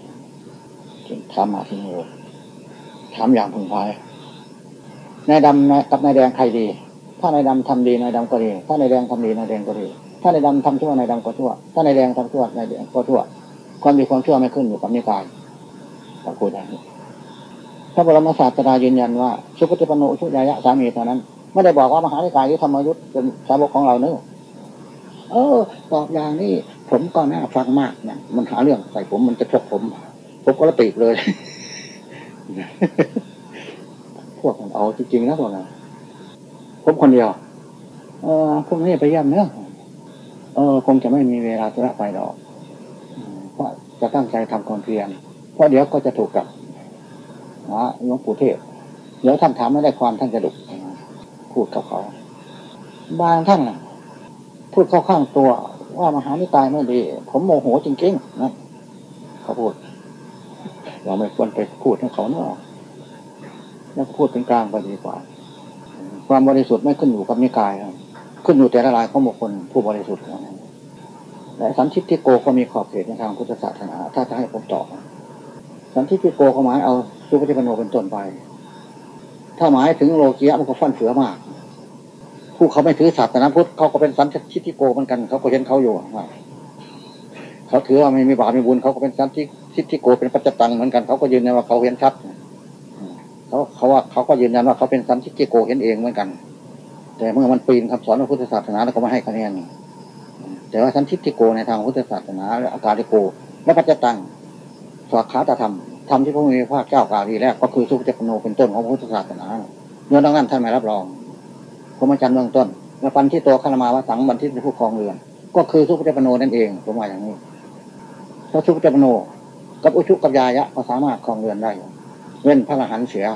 ถามมาที่นี่เลยถามอย่างพึงพาย นายดำกับนายแดงใครดี ถ้านายดำทำดีนายดำก็ดี ถ้านายแดงทำดีนายแดงก็ดี ถ้านายดำทำชั่วนายดำก็ชั่ว ถ้านายแดงทำชั่วนายแดงก็ชั่ว ความดีความชั่วไม่ขึ้นอยู่กับนิกายตะพูดอย่างนี้พระบรมศาสดายืนยันว่าสุปฏิปโนชุยายะสามีเท่านั้น ไม่ได้บอกว่ามหานิกายหรือธรรมยุทธเป็นสาวกของเราเนอะเออตอบอย่างนี้ผมก็น่าฟังมากนะมันหาเรื่องใส่ผมมันจะชกผม ผมก็ระติเลย เอาจริงๆนะพวกนั้นผมคนเดียว เออพวกนี้ไปเยี่ยมเนอะเออ คงจะไม่มีเวลาจะไปหรอกเพราะจะตั้งใจทำความเพียรเพราะเดี๋ยวก็จะถูกกับหาหลวงปู่เทพเดี๋ยวท่านถามไม่ได้ความท่านจะดุพูดกับเขา บางท่านพูดเข้าข้างตัว ว่ามหานิกายไม่ดี ผมโมโหจริงๆนะเขาพูด เราไม่ควรไปพูดให้เขาเนาะ แล้วพูดเป็นกลางไปดีกว่า ความบริสุทธิ์ไม่ขึ้นอยู่กับนิกายครับขึ้นอยู่แต่ละรายของบุคคลผู้บริสุทธิ์และสันทิฏฐิโกก็มีขอบเขตในทางพุทธศาสนา ถ้าจะให้ผมตอบสันทิฏฐิโกเขาหมายเอาสุปฏิปโนเป็นต้นไป ถ้าหมายถึงโลกียะมันก็ฟันเฟือมาก ผู้เขาไม่ถือศาสนาพุทธเขาก็เป็นสันทิฏฐิโกเหมือนกัน เขาก็เห็นเขาอยู่ว่าเขาถือว่าไม่มีบาปไมีบุญเขาก็เป็นสันทิฏฐิโกเป็นปัจจตังเหมือนกันเขาก็ยืนยันว่าเขาเห็นชัด เขาเขาว่าเขาก็ยืนยันว่าเขาเป็นสันทิฏฐิโกเห็นเองเหมือนกัน แต่เมื่อมันปีนคำสอนของพุทธศาสนาแล้วก็ไม่ให้คะแนนแต่ว่าสันทิฏฐิโกในทางพุทธศาสนาและอาการิโก และปัจจตังสวากขาตธรรมธรรมที่พระมีพระเจ้ากล่าวทีแรกก็คือสุภเจปโนเป็นต้นของพุทธศาสนาเมื่อดังนั้นท่านไม่รับรองพรหมจรรย์เบื้องต้นและปันที่ตัวคารมาวสังบันทิตผู้ครองเรือน ก็คือสุภเจปโนนั่นเองผมว่าอย่างนี้พระสุภเจปโนกับอุชุกับยายะก็สามารถครองเรือนได้ เว้นพระอรหันต์เสีย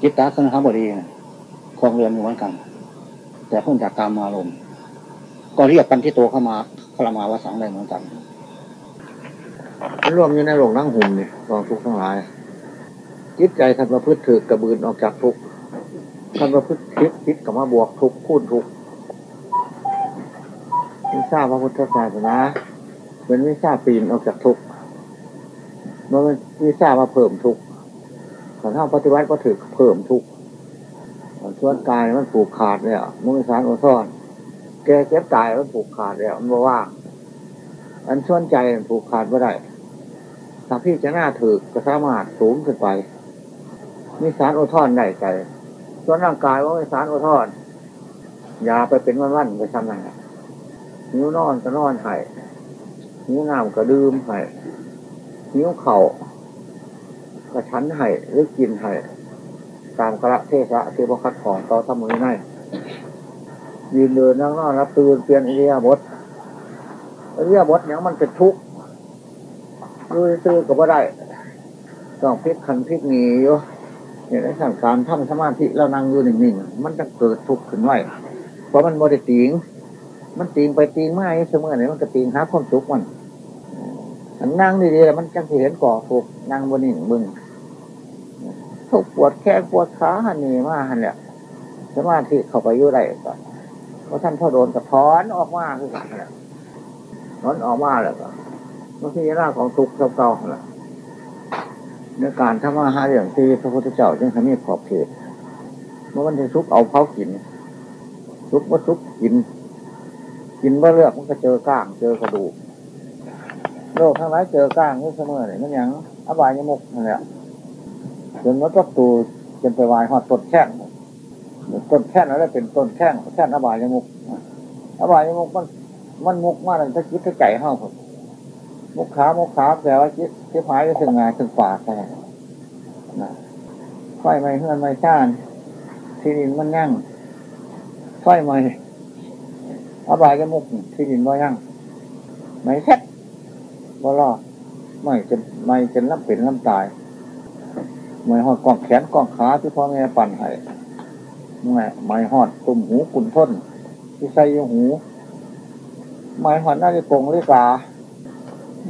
จิตตาสนหบดีคองเรือนเหมือนกัน แต่พ้นจากกรรมอารมณ์ก็เรียกปันที่ตัวเข้ามาคามาวสังได้เหมือนกันมันรวมอยู่ในหลงนั่งหุ่มนี่กองทุกข์ทั้งหลาย จิตใจท่านประพฤติถือกระบืนออกจากทุกข์ท่านประพฤติคิดคิดกับมาบวกทุกข์คูณทุกข์วิชาพระพุทธศาสนาเป็นวิชาปีนออกจากทุกข์ มันเป็นวิชามาเพิ่มทุกข์ถ้าเท่าปฏิวัติก็ถือเพิ่มทุกข์ส่วนกายมันผูกขาดเนี่ยมันสารโอซ่อน แกเจ็บตายมันผูกขาดแล้วมันบอกว่า อันส่วนใจมันผูกขาดไม่ได้ถ้าพี่จะหน้าถือก็สามารถสูงขึ้นไป มีสารโอทอนได้ใจส่วนร่างกายว่ามีสารโอทอนยาไปเป็นวันๆไปทำอะไรนิ้วนอนก็นอนไห้นิ้วน้ำก็ดื่มไห้ นิ้วเข่ากระชั้นไห้หรือกินไห้ตามกระเทศะที่บคัดของต่อทำมือในยืนเดินนั่งนอนรับตื่นเปลี่ยนอิริยาบถอิริยาบถอย่างมันเป็นทุกข์ดูซื้อก็บ่ได้ต้องพลิกขันพลิกหนีอยู่เนี่ยในสั่งการทำสมาธิแล้วนั่งอยู่นิ่งๆมันจะเกิดทุกข์ขึ้นไว้เพราะมันโมเดติงมันตีงไปตีงมาเสมอเนี่ยมันก็ตีงหาความสุขมัน นั่งดีๆมันจังสิเห็นก่อทุกนั่งบนนิ่งมึงทุกปวดแข้งปวดขาหันนี่มาหันเนี่ยสมาธิเข้าไปอยู่ไรก็เพราะท่านพ่อโดนกระท้อนออกมาคือกันแหละถอนออกมาแล้วก็มันคือหน้าของทุกข์เก่าๆแหละในการทำมาหาเรื่องที่พระพุทธเจ้าจึงทำให้ขอบเขตเมื่อมันจะทุกเอาเผากินทุกว่าทุกกิน กินว่าเลือกมันก็เจอก้างเจอกระดูก โรคทั้งหลายเจอก้างนี่เสมอเนี่ยมันยังอบายยมุกนั่นแหละจนวัดประตูจนไปวายหอดตดแช่งต้นแค่นอะไรเป็นต้นแค่นแค่นอบายยมุกอบายยมุกมันมันมุกมากเลยถ้าคิดถ้าใจเข้าผมมุกขามุกขาแปลว่าคิดที่พายก็ถึงงานถึงปากแค่ไฟไหม้เฮือนไหม้ชานที่ดินมันยั่งไฟไหม้อบายยมุกที่ดินว่ายั่งไม่แค่ บ่รอดไม่จะไม่จะรับเป็นรับตายไม่หอดกล้องแขนกล้องขาที่พ่อแม่ปั่นให้ไม่ไม่หอดตุ่มหูกุนท้นที่ใส่หูไม่หอดหน้าจะโกงเลยกา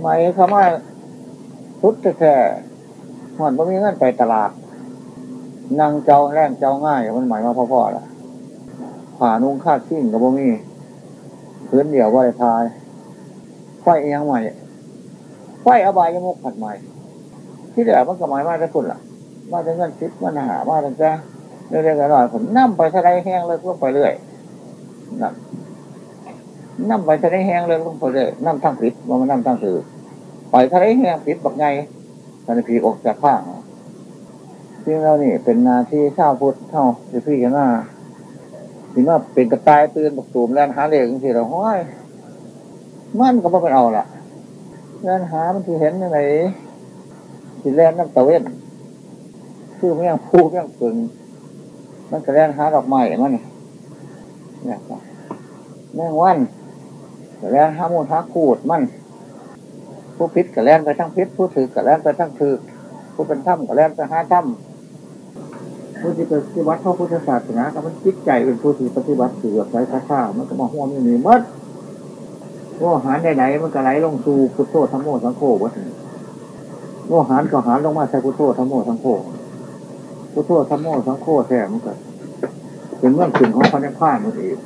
ไม่คำว่าทุดแท้หอดว่มีเงินไปตลาดนั่งเจ้าแรงเจ้าง่ายมันหมายมาพ่อๆละผ่านุ่งคาดซิ่งกับบ่มีพื้นเดียวว่าได้ทายไฟเอียงใหม่ ไฟอบายยมุกผัดใหม่ที่เหลือมันก็หมายมาได้คุณล่ะ มาจะเงินชิดมันหามาตั้งแต่เรื่อยๆกันหน่อยผมนั่มไปทะเลแห้งเลยลงไปเรื่อยนั่นนั่มไปทะเลแห้งเลยลงไปเรื่อยนั่มทั้งผิดมันมานั่มทั้งถือปล่อยทะเลแห้งผิดบักไงตอนผีออกจากข้างจริงแล้วนี่เป็นนาที่เช่าพุทธเท่าที่พี่กันว่าถึงว่าเป็นกระต่ายตื่นบกตูมแลนหาเด็กทีเราห้อยมันก็ไม่เป็นเอาล่ะ แลนหามันที่เห็นยังไงที่แลนน้ำตะเวนคือไม่ยังพูไม่ยังปึงมันก็แลนหาดอกไม้มันเนี่ยแมงวันก็แลนหามูลหาขูดมัน ผู้พิษก็แลนไปทั้งพิษผู้ถือก็แลนไปทั้งถือผู้เป็นถ้ำก็แลนไปหาถ้ำผู้ที่ปฏิบัติพระพุทธศาสนาก็มันจิตใจเป็นผู้ที่ปฏิบัติสืบสายข้ามันก็มาห่วงนี่นี่มัด ว่าหารไหนๆมันก็ไหลลงสู่พุทโธธรรมโมสังโฆวัดว่าหารก็หารลงมาใส่พุทโธธรรมโมสังโฆพุทโธธรรมโมสังโฆแท้มันก็เป็นเรื่องถึงของพระนิพพานมันเอง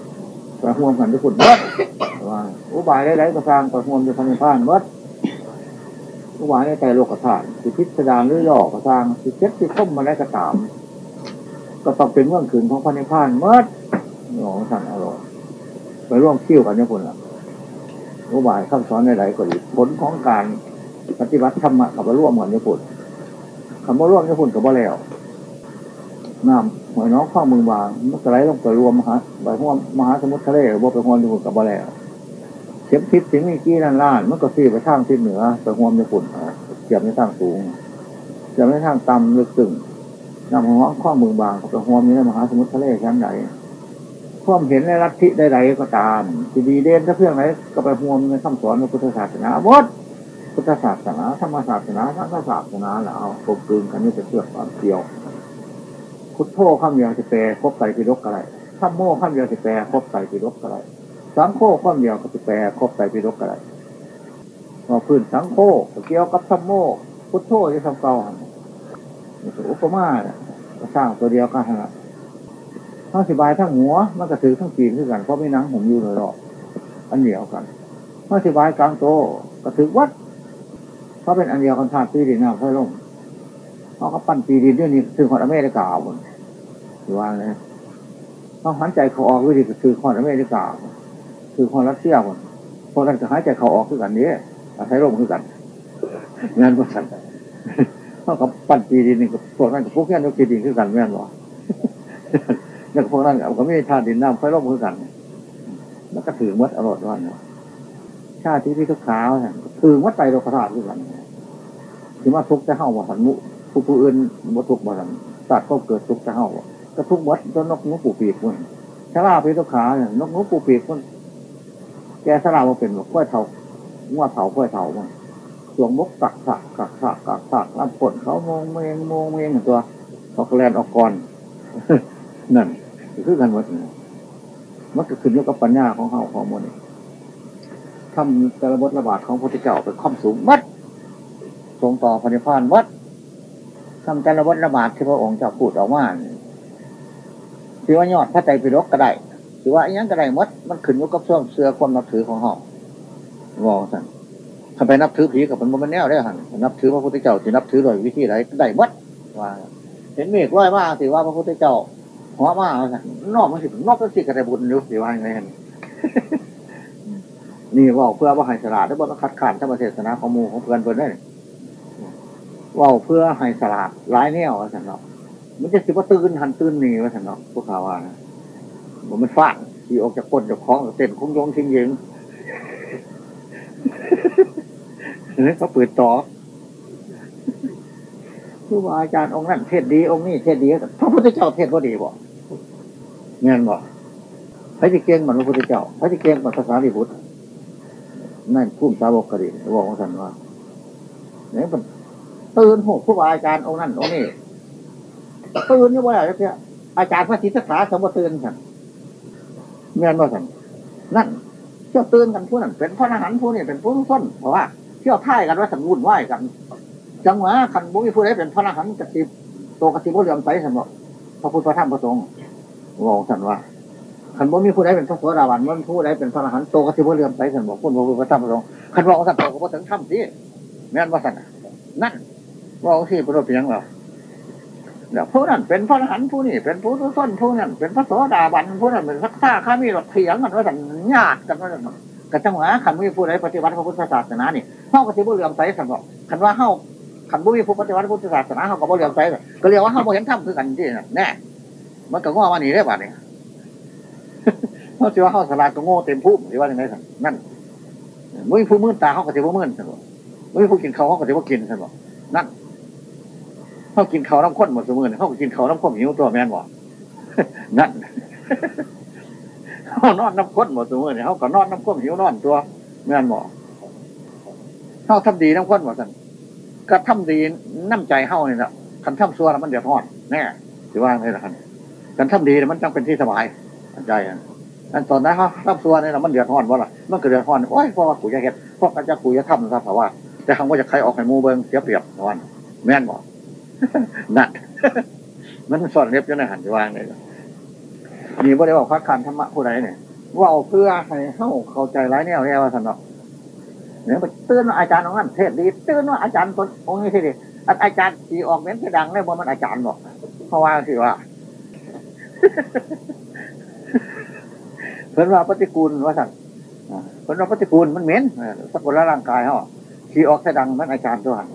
กระห่วงกันทุกคนมัดว่าอุบายไหนๆก็สร้างกระห่วงอยู่พระนิพพานมัดอุบายในใจโลกธาตุสิพิสดารหรือหลอกก็สร้างสิเจ็ดสิข้มมาได้ก็ตาม ก็ต้องเป็นเรื่องขืนของพระนิพพานมัดหลวงท่นอร่อยไปร่วมคิ้วกันเนี่ยคนละ อุบายคำสอนในหลายก็ดีผลของการปฏิบัติธรรมะกับร่วมกันเนี่ยคนคำว่าร่วมเนี่ยคนกับว่าแล้วน้ำหอยน้องข้างเมืองบางมันก็ไหลลงไปรวมมหาใบห้วมหาสมุทรทะเลบ่ไปห้วมญี่ปุ่นกับว่าแล้วเข็มทิศถึงมีกี้นั่นล้านมันก็ซีไปทางทิศเหนือไปห้วมญี่ปุ่นเกียบในทางสูงเกียบในทางต่ำลึกตึงนำหัวข้อมือบางกับหัวมีในมหาสมุทรทะเลชั้นใด ความเห็นในลัทธิใดๆก็ตามทีดีเด่นถ้าเพื่อนไหนก็ไปหัวในคำสอนในพุทธศาสนาวัดพุทธศาสนาธรรมศาสนาพระศาสนาแล้วเอากลมกลืนกันนี่จะเชื่อความเดียวพุทโธข้ามเดียวจะแปลครบไตรปิฎกอะไรข้ามโม่ข้ามเดียวจะแปลครบไตรปิฎกอะไรสังโฆข้ามเดียวก็จะแปลครบไตรปิฎกอะไรว่าพื้นสังโฆเกี่ยวกับธรรมโมพุทโธจะทำเก่าอุปมาสร้างตัวเดียวกันฮะ ทั้งสิบายทั้งหัวมันก็ถือทั้งปีนขึ้นกันเพราะไม่นังผมอยู่เลยหรอกอันเดียวกันทั้งสิบายกลางโตก็ถือวัดเพราะเป็นอันเดียวกันธาตุปีดินน้ำไฟลมเขาก็ปั้นปีดินด้วยนี่คือคนอเมริกาบนถือว่าเลยเขาหันใจเขาออกวิธีก็คือคนอเมริกาคือคนรัสเซียบนคนนั้นก็หายใจเขาออกคือกันนี้อาศัยลมคือกันงานบริษัทเท่ากับปั้นปีดินนี่พวกนั้นกับพวกแค่นกปีดินคือกันแม่นหรอ แล้วพวกนั้นก็ไม่ธาตุดินน้ำไฟร่มคือกันแล้วก็ถือมัดอรรถวันชาติที่ทุกขาวถือมัดไตโลกธาตุคือกันถือว่าทุกจะเข้าว่าสันมุผู้ผู้อื่นบ่ทุกบ่สันสัตว์ก็เกิดทุกจะเข้าก็ทุกมัดจนนกนูปูปีกมันชาลาพิทุกขาเนี่ยนกนูปูปีกมันแกสลามาเป็นแบบกล้วยเถาง้วเถากล้วยเถามันสวงมกกักสักกักสักกักสักลำปนเขามองเมงมองเมงตัวเขาแลนออกก่อน นั่นคือกันหมดมันก็ขึ้นอยู่กับปัญญาของเขาของมันทำแต่ละบทระบาดของพระพุทธเจ้าเป็นข้อมสูงมัดทรงต่อพันิพพานวัดทำแต่ละบทระบาดที่พระองค์เจ้าพูดออกมาถือว่ายอดพระใจปิฎกก็ได้ถือว่าอย่างก็ได้มัดมันขึ้นอยู่กับช่วงเสือความนับถือของเขาวอสั่นถ้าไปนับถือผีกับมันมันแนวได้หันนับถือพระพุทธเจ้าที่นับถือโดยวิธีไหนได้มัดว่า เห็นเมฆลอยมาถือว่าพระพุทธเจ้า หัวมากนอกมันสินอกมันสิกระไรบุญอยู่สิว่าอย่างไรนี่ว่าเพื่อว่าให้สลาดได้บ่ต้องคัดค้านธรรมเทศนาของมูของเพื่อนเพื่อนได้ว่าเพื่อให้สลาดร้ายแนวสันเนาะมันจะสิว่าตื่นหันตื่นหนีมาสันเนาะพวกเขาวว่านะผมมันฟาดที่ออกจากก้นจากคล้องเต้นคงยงทิ้งยิงเนี่ยเขาเปิดต่อครูบาอาจารย์องค์นั้นเทศดีองค์นี้เทศดีพระพุทธเจ้าเทศก็ดีบ่ เงี้ยบ่พระที่เก่งมันพระพุทธเจ้าพระที่เก่งมันภาษาลิบุตรนั่นพุ่มสาวกกระดิ่งบอกว่านว่าเนี่ยมันตื่นหกครูบาอาจารย์องนั้นองนี้ตื่นนี่ว่าอะไรเพื่ออาจารย์พระศิษฐาสมบูรณ์ตื่นสันเงี้ยบ่สันนั่นเที่ยวตื่นกันผู้นั้นเป็นพระอรหันต์ผู้นี้เป็นผู้ต้นเพราะว่าเที่ยวท่ายกันว่าสังวุ่นไหวกัน จังหวะขันบุญผู้ใดเป็นพระอรหันต์กติโตกติบุเรียมใสสมบพระพุทธพระธรรมพระสงฆ์ บอกสันว่าขันบุญมีผู้ใดเป็นพระโสดาบันมันผู้ใดเป็นพระอรหันต์โตกติบุเรียมใสสมบอกคุณพระพุทธพระธรรมพระสงฆ์ขันบอกสันโตก็บ่ถึงธรรมสิแม่นว่าสันนั่นบอกที่พระโเพียงเราเดี๋ยวผู้นั้นเป็นพระอรหันต์ผู้นี้เป็นผู้ต้นผู้นั้นเป็นพระโสดาบันผู้นั้นเป็นสักข้าข้ามีหลอดเถียงกันว่าสันญาติกันว่าสันกันจังหวะขันมีผู้ใดปฏิบัติพระพุทธศาสนานี่เข้ากติบุเรียมใสสมบอกขันว่าเข้าขันบุญผู้ปฏิวัติพุทธศาสนาเขาก็บ่เรียนใจก็เรียกว่าเขาบ่เห็นธรรมคือกันที่นั่นแน่ มันก็ง้อมาหนีได้ป่ะเนี่ยเขาสิว่าเขาสลาดก็โง่เต็มพุ่มหรือว่าอย่างไรสั่นนั่นมุ้ยผู้มื่นตาเขาก็จะบ่ามื่นสั่นบอกมุ้ยผู้กินเขาเขาก็จะบ่ากินสั่นบอกนั่นเขากินเขาน้ำข้นหมดสมือเขาก็กินเขาน้ำข้นหิวตัวแม่นบอกนั่นเขานอนน้ำข้นหมดสมือเนี่ยเขาก็นอนน้ำข้นหิวนอนตัวแม่นบอกเขาทำดีน้ำข้นหมดสั่นก็ทำดีน้ำใจเฮาเนี่ยนะคันทำซัวแล้วมันเดือดร้อนแน่ถือว่าไงล่ะคัน คันทำดีมันจังเป็นที่สบายใจอันตอนนั้นเขาทำซัวเนี่ยมันเดือดร้อนวะล่ะมันก็เดือดร้อนโอ้ยเพราะว่ากูจะเห็ดเพราะกันจะกูจะทำนะครับเพราะว่า แต่คำว่าจะใครออกให้มูเบิงเสียเปรียบนอนแม่นบอกนั่นมันสอนเล็บจะในหันจะวางเลยมีว่ได้บอกพักการธรรมะผู้ใดเนี่ยว่าเพื่อให้เข้าเข้าใจร้ายแนวแนวว่าสนอเนี่ยมันเตือนว่าอาจารย์ของนั่นเทศดีเตือนว่าอาจารย์ตนองค์นี้เทศดีอาจารย์สีออกเม้นที่ดังเลยว่มันอาจารย์บอกเพราะว่าคือว่า เพิ่นว่าปฏิกูลว่าสั่งเพิ่นว่าปฏิกูลมันเหม็นสกุลร่างกายเขาสีออกที่ดังมันอาจารย์ตัวหัน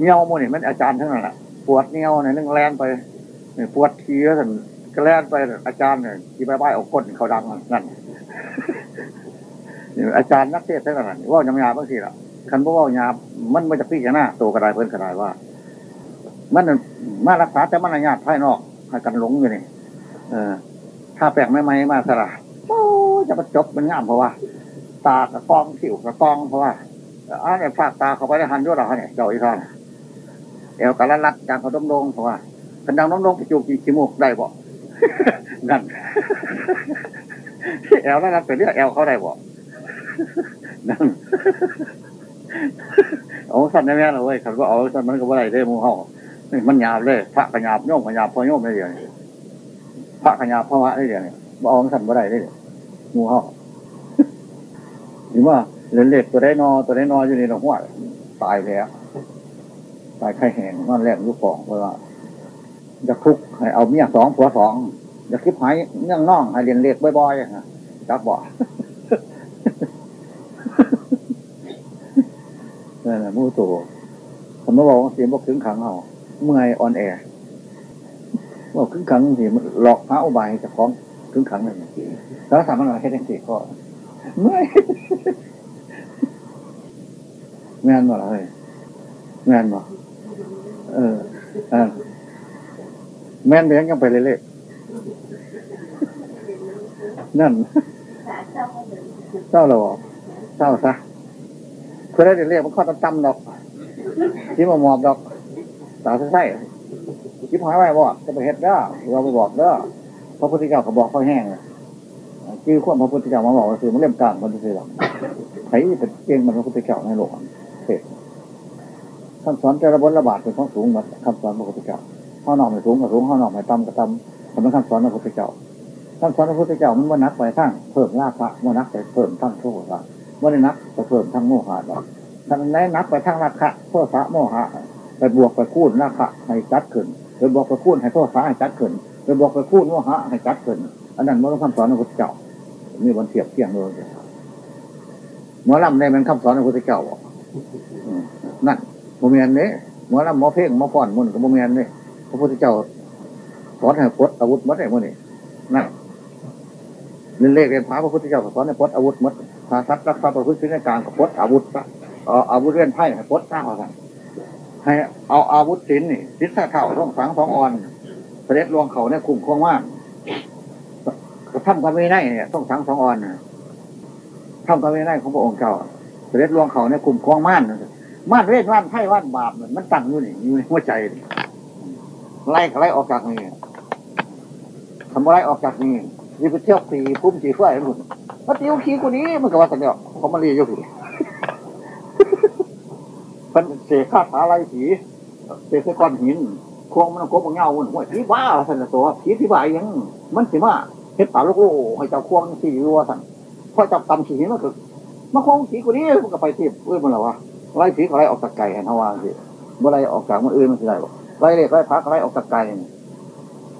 เงี้ยวมูนี่มันอาจารย์ทั้งนั้นแหละปวดเงี้ยวเนี่ยนึงแลนไปปวดทีแล้วสั่นก็แลนไปอาจารย์เนี่ยที่ใบใบออกก้นเขาดังนั่นอาจารย์นักเทศทั้งนั้นว่ายำยาบางทีละคันบ่ว่ายามันมาจากพี่กันหน้าโตกระไดเพิ่นกระไดว่า มันมารักษาแต่มันญาติภายนอก ให้กันหลงอยู่นี่เออ ถ้าแปลกไม่ไม่มาสระโอ้จะมาจบมันงามเพราะว่า ตากระกองผิวกระกองเพราะว่าอันนี้ฝากตาเขาไปได้หันด้วยหรอเนี่ยเจ้าอีท่านเอวกระลัดลัดจางเขาดมดงเพราะว่าคันดังดมดงไปจูบกี่มูกได้บ่นั่นแอลนั่นเป็นเรื่องแอลเขาได้บ่นั่นเอาสั่นได้ไหมล่ะเว้ยคันว่าเอาสั่นมันก็ว่าอะไรได้มูห้อ งมันหยาบเลย พระขยาบโยมขยาบพอโยมได้เดียวนี่พระขยาบพระวะได้เดียวนี่บอาสั่นบ่ได้ได้มูห้องหรือว่าเล่นเล็กตัวได้นอตัวได้นออยู่ในหลงหัวตายแล้วตายไข่แห้งนอนแรกลูกกองเพราะว่าจะคุกให้เอาเมียสองผัวสองจะคิดหายเนื่องน่องให้เรียนเล็กบ่อยๆนะจับบ่นั่นแหละมูตัวผมมาบอกว่าเสียงบอกถึงขังเขา เมื่อยอ่อนแอบอกถึงขังสิมันหลอกพระอุบายจากของถึงขังนั่นแล้วสามารถอะไรให้ได้สี่ข้อเมื่อยแม่นบ่เลยแม่นบ่เออเออแม่นไปยังยังไปเรื่อยๆนั่นเศร้าเราเศร้าซะเพื่อได้เรียกมันข้อตั้มๆดอกที่มาหมอบดอก ตาใส่ชิบหายไว้บอกจะไปเฮ็ดเด้อเราไปบอกเด้อพระพุทธเจ้าเขาบอกเขาแห้งเลยคือความพระพุทธเจ้ามาบอกว่าคือมันเล่มกลางมันคือหรอกใครเป็นเก่งมันพระพุทธเจ้าในโลกเสร็จคำสอนแต่ระบนระบาดเป็นของสูงมาคำสอนพระพุทธเจ้าข้อนอกไม่สูงกับสูงข้อนอกไม่ต่ำกับต่ำทำเป็นคำสอนพระพุทธเจ้าคำสอนพระพุทธเจ้ามันว่านักไปทั้งเพิ่มราคะว่านักไปเพิ่มทั้งโทษะว่าได้นักไปเพิ่มทั้งโมหะดอกท่านได้นักไปทั้งราคะโทษะโมหะ ไปบวกไปคูณราคะให้จัดขึ้นไปบวกไปคูณให้โทษะให้จัดขึ้นไปบวกไปคูณโมหะให้จัดขึ้น อันนั้นมันเป็นคำสอนพระพุทธเจ้ามีวันเทียบเทียงเลยหมอลำได้เป็นคำสอนพระพุทธเจ้านั่นโมเมนเนี่ยหมอลำหมอเพ่งหมอก่อนมุนกับโมเมนเนี่ยพระพุทธเจ้าสอนให้ปลดอาวุธมัดไอ้พวกนี้นั่นเล่นเลขเรียนพระพระพุทธเจ้าสอนให้ปลดอาวุธมัดพาทัพรักษาประพฤติในการกับปลดอาวุธซะอาวุธเล่นไพ่ให้ปลดซะเอาซะ ให้เอาอาวุธสินนี่สินท่าเท่าท้องสังสองอ่อนเสด็จลวงเขาเนี่ยคุ้มครองว่างกระทำกันไม่ได้เนี่ยต้องสังสองอ่อนนะทำกันไม่ได้ของพระองค์เจ้าเสด็จลวงเขาเนี่ยคุ้มครองม่านม่านเวทม่านไพ่ม่านบาปมันตั้งอยู่นี่อยู่ในหัวใจไล่ก็ไล่ออกจากนี่ทำไรออกจากนี่ยี่ไปเที่ยวปีพุ่มจีเฟื่อยหลุดมาเที่ยวขี้กูนี้มันก็ว่าสันเดียวเขามาเรียกอยู่ ผีมันเสกคาถาไล่ผีเสกใส่ก้อนหินควงมันโคบเงาหัวผีบ้าสันตัวผีที่บ้ายยัง มันสิมาเฮ็ดปาลูกโลให้เจ้าควงสี่รัวสั่นพอจับตำขี้หินมันก็มาควงผีกูนี้มันก็ไปที่เอ้ยมันหรอวะไล่ผีก็ไล่ออกจากไก่เห็นทวารสิเมื่อไรออกจากมันอื่นมันสิได้บอกไล่เล็กไล่พักไล่ออกจากไก่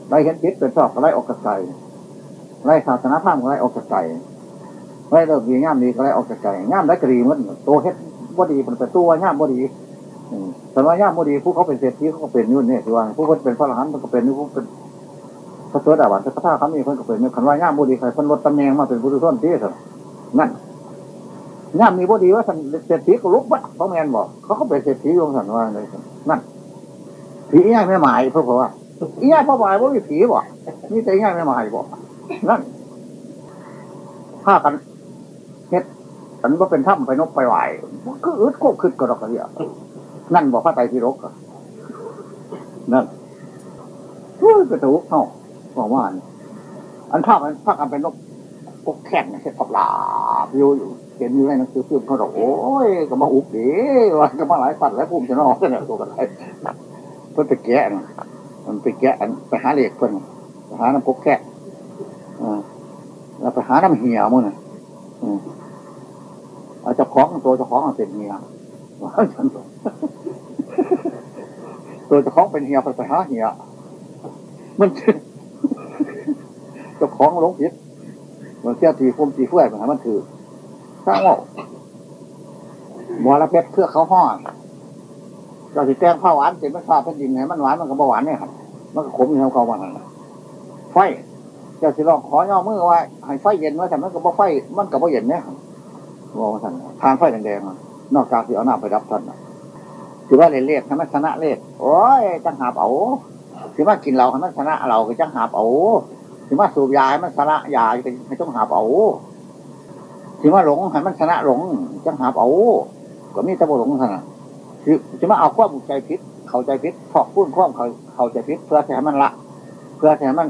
ไล่เห็นจิตเป็นชอบไล่ออกจากไก่ไล่ศาสนาพรามก็ไล่ออกจากไก่ไล่เลิกดีงามดีก็ไล่ออกจากไก่งามได้กรีมันโตเฮ็ด บดีเป็นตัวง่ามบดีแต่ว่าง่ามบดีผู้เขาเป็นเศรษฐีเขาก็เป็นยุ่นเนี่ยที่ว่าผู้คนเป็นพระอรหันต์มันก็เป็นผู้เป็นพระเสดาบันพระท่าคำนี้คนก็เป็นเนี่ยคันว่าง่ามบดีใครคนลดตำแหน่งมาเป็นผู้ทุชนที่สุดนั่นง่ามมีบดีว่าสันเศรษฐีก็ลุกบัดเขาแมนบอกเขาก็เป็นเศรษฐีรวมสันว่าเลยนั่นผีง่ายไม่หมายเพราะว่าอีง่ายพ่อหมาว่ามีผีบ่นี่แต่ง่ายไม่หมายบ่นั่นฆ่ากัน ฉันว่าเป็นถ้ำไปนกไปไหวก็อึดโคกขึ้นก็ดอกกระเดียนั่นบอกพระไตรปิฎกนั่นเฮ้ยกระตุกเนาะบอกว่าอันภาพอันภาพกันเป็นนกกกแข็งเนี่ยเช็ดลาบอยู่อยู่เห็นอยู่ในหนังสือพิมพ์เขาบอกโอ้ยก็มาอุบดีว่าก็มาหลายปัดหลายภูมิจะนอกเนี่ยตัวกันไรเพื่อไปแกะมันไปแกะไปหาเหล็กเพิ่นไปหาน้ำกกแกะแล้วไปหาน้ำเหี่ยวมั้งน่ะ เอาเจ้าของตัวเจ้าของเป็นเหี่ยวตัวเจ้าของเป็นเหี่ยวไปไปหาเหี่ยมันเจ้าของหลงผิดมันเที่ยวตีฟุ่มตีเฟื่อยมันมันถือข้างว่าหมอละเพชรเพื่อเขาห่อเจ้าสิแต้งข้าวหวานเจ็บไม่ทราบเป็นยิงไงมันหวานมันก็บ่หวานเนี่ยครับมันก็ขมอยู่ในเขาวันนั้นไฟเจ้าสิลองขอย่อมือว่าให้ไฟเย็นไว้แต่มันก็บ่ไฟมันก็บ่เย็นเนี่ยบ อกท่านทางไฟแดงๆนอกจากที่เอาหน้าไปรับท่านถือว่าเล่นเลขให้มันชนะเลขโอ้ยจังหาเอาถือว่ากินเราให้มันชนะเราก็จังหาเอาถือว่าสูบยาให้มันชนะยาให้ต้องหาเอาถือว่าหลงให้มันชนะหลงจังหาเอาก็มีแต่บ่หลงท่านคือถือว่าเอาความใจพิษเข้าใจพิษพอกพูดความเขาเข้าใจพิษเพื่อให้มันละ เพื่อให้มัน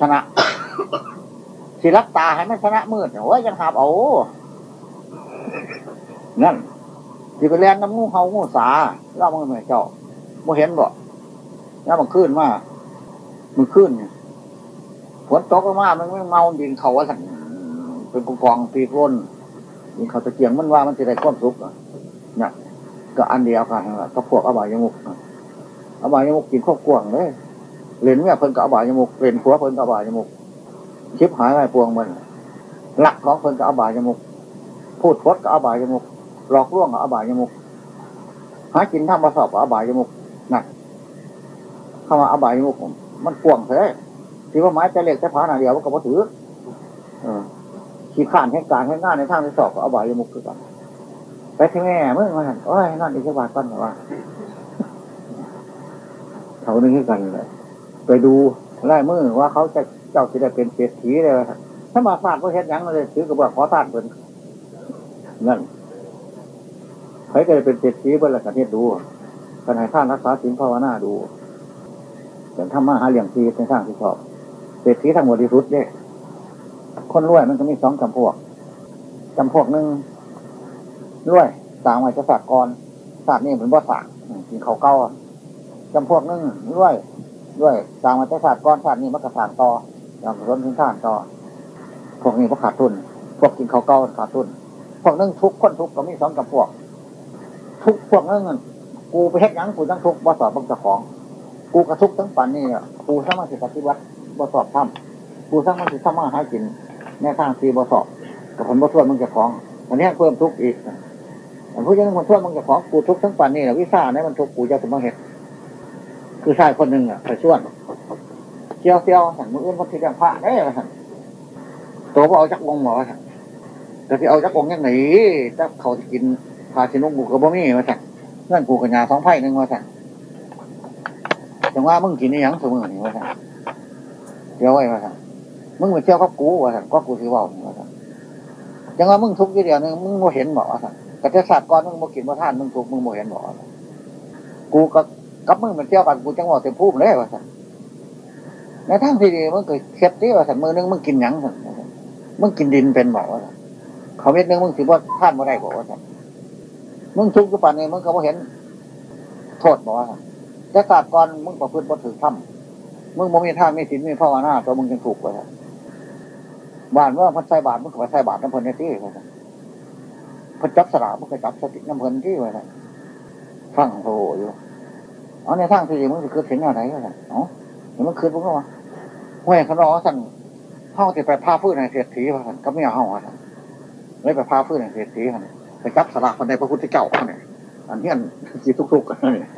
ชนะสิรักตาให้มันชนะมืดโอ้ยยังหาเอา นั่นที่ไปแลนน้ำงูเห่างูสาเล่ามันเหมือนเจ้าโมเห็นบ่แล้วมันขึ้นมามันขึ้นฝนตกมามันไม่เมาดินเขาว่าสั่นเป็นกองปีกล้นดินเขาตะเกียงมันว่ามันจะได้ความสุขนี่ยก็อันเดียวกันก็พวกอบายมุกอบายมุกกินข้าวกวงเลยเรียนเมียเพิ่นกับอบายมุกเรียนผัวเพิ่นกับอบายมุกชิบหายไปพวงมันหลักของเพิ่นกับอบายมุก พูดพดกับอบายมุกหลอกลวงกับอบายมุกหากินทำมาสอบกับอบายมุกนั่นเข้ามาอบายมุกมันกวงเลยที่ว่าไม้จะเล็กจะผาหนาเดียวมันก็บ่ถือขี้ข้านให้การให้งานในทางที่สอบกับอบายมุกคือกันไปที่แม่เมื่อวันโอ้ยนั่นอีกสักบาทก้อนว่าเขาหนึ่งให้กันเลยไปดูไล่มือว่าเขาจะเจ้าจะได้เป็นเศรษฐีเลยถ้ามาฟาดก็เฮ็ดยังเลยถือกระบอกขอทานเพิ่น นั่นใครก็จะเป็นเศรษฐีเพิ่นละกันเทศดูกันให้ท่านรักษาศีลภาวนาดูแต่ถ้ามาหาเลี้ยงชีวิตในทางที่ชอบเศรษฐีทั้งหมดที่สุดเนี่ยคนรวยมันก็มีสองจำพวกจำพวกหนึ่งรวยสางไว้จะสากกรสากนี่เหมือนว่าสากกินเขาเก้าจำพวกหนึ่งรวยด้วยสางมาจะสากกรสากนี่มันก็สางต่ออย่างร้นทิ้งข้างต่อพวกนี้ก็ขาดทุน พวกกินเขาเก้าขาดทุน พวกนึงทุกคนทุกก็มีสองจำพวก ทุกพวกนึงกูไปเฮ็ดยังกูตั้งทุกบ่สอบบังเจ้าของ กูกระทุกทั้งปันนี่กูสามารถปฏิบัติบ่สอบทำกูสามารถทำมาหากินแนทางซีบ่สอบกับผลบ่ทวนมึงเจ้าของอันนี้เพิ่มทุกอีกอันผู้ยังคนทวนมึงเจ้าของกูทุกทั้งปันนี่วิซ่าเนี่ยมันทุกกูจะสมมติเหตุคือชายคนหนึ่งอะไปชวนเที่ยวเที่ยวสั่งมืออื่นคนที่เรียกพระได้มาสั่งตัวว่เอาจักวงหมอสั่ง แต่ที่เอาจักวงยังไงถ้าเขาจะกินพาชินุกูกับบ่มีมาสั่งเงื่อนกูกับยาสองไผ่หนึ่งมาสั่งจังว่ามึงกินนี่ยังสมือนี่มาสั่งเที่ยวไว้มาสั่งมึงไปเที่ยวกับกูมาสั่งก็กูสิเว่ามาสั่งจังว่ามึงทุกข์ทีเดียวนึงมึงโมเห็นบอกว่าสั่งกระเทศาสตร์ก่อนมึงโมกินโมท่านมึงทุกข์มึงโมเห็นบอมาสั่งกูกับกับมึงมันเที่ยวกันกูจังหวะเต็มภูมิเลยว่าสั่งในทางที่ดีมึงเก็เคล็ดที่ว่าสั่งมือนึงมึงกินยังสั่งมึงกินดินเป็นบอกว่าสั่ง เขาเม็ดนึงมึงสิว่าท่านมาได้บอกว่าสั่งมึงทุกข์ทุกปันนี้มึงก็บ่เห็น โทษบอกว่าแต่ศาสตร์ก่อนมึงประพฤติบ่ถือถ้ำมึงบ่มีท่าไมีศีลมีภาวนาตัวมึงจึงถูกว่าบ้านเมื่อพันใส่บาทมึงก็ไปใส่บาทน้ำเพลินที่ว่าสั่งพันจับสลากมึงก็จับสติน้ำเพลินที่ว่าสั่งฟังโอ้อยู่เอาในทางที่มึงจะคืนถึงแนวไหนก็ได้เนาะเห็นมันคืนมึงก็ว่าห้วยเขารอสั่นห้องที่ไปพาฟื้นในเศรษฐีว่าสั่นก็ไม่เอาห้องว่าสั่น เลยไปพาฟื้นในเศรษฐีสั่นไปจับสลากคนในพระพุทธเจ้าเขาเนี่ยอันนี้ยจีทุกๆกันเนี่ย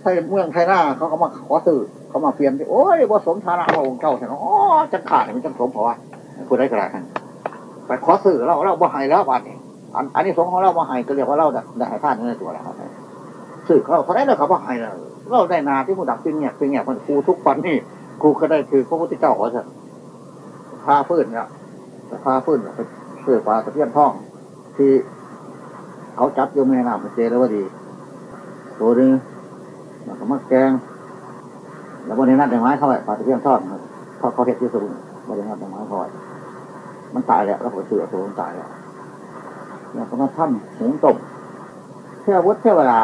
ไทยเมืองไทยหน้าเขาก็มาขอซื้อเขามาเปลี่ยนที่โอ้ยว่าสมฐานะพระองค์เจ้าสั่นอ๋อจะขาดมันจะสมเพราะว่าคุณได้กระไรกันไปขอซื้อเราเราบ่ให้แล้วบาทนี้อันอันนี้สงของเราบ่ให้ก็เรียกว่าเราได้ให้ท่านในตัวแล้วครับสื่อเขาเขาได้แล้วเขาบอกให้เราเราได้นาที่มูดักเป็นเงียบเป็นเงียบมันครูทุกวันนี่ครูก็ได้คือพระพุทธเจ้าว่าจะพาฟื้นเนี่ย พาฟื้นไปเสือปลาตะเพียนท่อง ที่เขาจับโยมในน้ำเจแล้วว่าดี ตัวนึงมันก็มาแกง แล้ววันนี้นัดได้ไม้เข้าไปปลาตะเพียนทองเขาเขาเห็ดที่สุดวันนี้นัดได้ไม้เข้าไปมันตายแล้วแล้วผมเสือตัวมันตายแล้วแล้วก็มาทำหงต้มเชื่อวุฒิเชื่อเวลา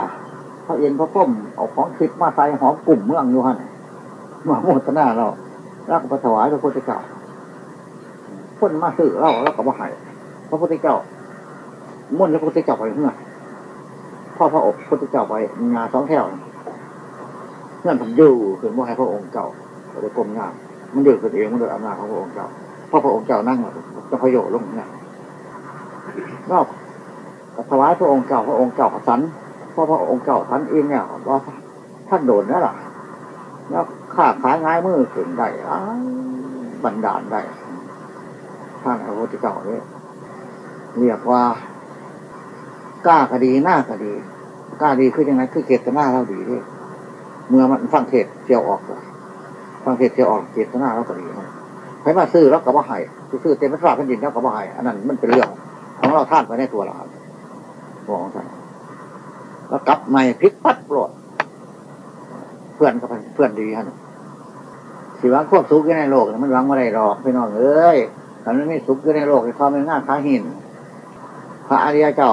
พระเอ็นพระพุ่มเอาของคิดมาใส่หอมกลุ่มเมืองอยู่หันมาโมทนาเราแล้วก็ไปถวายพระพุทธเจ้า พ่นมาซื้อเราแล้วก็มาให้พระพุทธเจ้ามุ่นพระพุทธเจ้าไปเมื่อพ่อพระอบพระพุทธเจ้าไปงาสองแถวเงื่อนผมยู่คือว่าให้พระองค์เจ้าไปกรมงานมันเดือดขึ้นเองมันเดือดอำนาจของพระองค์เจ้าพ่อพระองค์เจ้านั่งจะพโยลงเนี่ยนอกถวายพระองค์เจ้าพระองค์เจ้าสันเพราะพระองค์เจ้าท่านเองเนี่ยว่าท่านโดนนั่นแหละแล้วข้าขายง่ายมือถึงได้บันดาลได้ ท่านพระพุทธเจ้าเนี่ยเรียกว่ากล้าคดีหน้าคดีกล้าดีคือยังไงคือเกตนาเราดีด้วยเมื่อมันฟังเทศเที่ยวออกฟังเทศเที่ยวออกเกตนาเราก็ดีใครมาซื้อแล้วก็บ่ให้ซื้อเต็มพระแผ่นดินแล้วก็บ่ให้อันนั้นมันเป็นเรื่อง ของเราท่านไปในตัวเราบอกท่านแล้วกลับใหม่พลิกปัดโปรดเพื่อนก็เป็นเพื่อนดีฮะสิวังควบสุขอยู่ในโลกมันวังว่าได้หรอกพี่น้องเอ้ย ถ้ามันไม่สุขอยู่ในโลกเขาไม่ง่าค้าหิน พระอริยเจ้า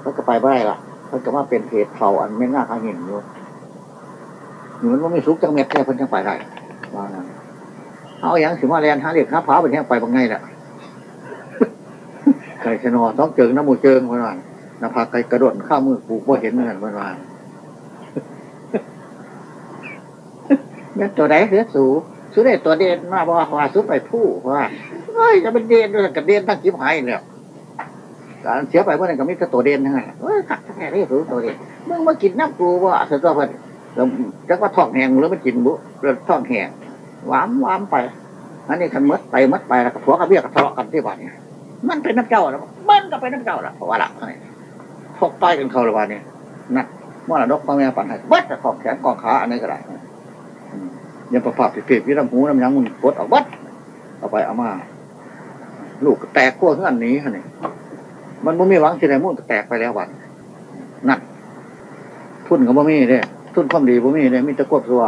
เขาก็ไปไม่ได้ละเขาก็มาเป็นเพจเขาอันไม่ง่าค้าหินอยู่หนูมันไม่สุขจังเม็ดแค่เพิ่นจังไปได้ว่านั้นเอาอย่างสิมาแลนหาเรียกหาผาไปแค่ไปบางไงล่ะไก่ชนอต้องเจิงน้ำมูเจิงวันวันนภาไก่กระโดดข้ามือปูก็เห็นเหมือนกันวันวันแม่ตัวไหนเสือสู สูได้ตัวเด่นมาบอกว่าสูไปผู้ว่าเฮ้ยจะเป็นเด่นด้วยกับเด่นทั้งจิ้มหายเนี่ยการเสียไปเมื่อไร่ก็มีแต่ตัวเด่นนั้นเฮ้ยขัดแค่นี้สูตัวเด่นมึงมากินน้ำกูว่าเสือตัวเพิ่นแล้วจักว่าท้องแห้งหรือมันกินบุหรือท้องแหงหวานหวานไปอันนี้คันมดไปมดไปแล้วกับผัวกับเบี้ยกับทะเลาะกันที่บ้านเนี่ยมันเป็นน้ำเจ้าแล้วมันก็เป็นน้ำเจ้าละเพราะว่าละพกต้อยกันเขาละวันนี้นักมรดกพ่อแม่ปันให้เบิดของแขนกองขาอันนี้ก็ได้ ยังประภาพเปียกพี่ลำหูน้ำยังมึงปดเอาวัดเอาไปเอามา ลูกแตกขั้วขึ้นอันนี้ฮะนี่มันไม่มีหวังที่ไหนมุ่งแตกไปแล้ววันนั่นทุนก็บ่มีเด้ทุนความดีบ่มีเด้มีแต่ควบตัว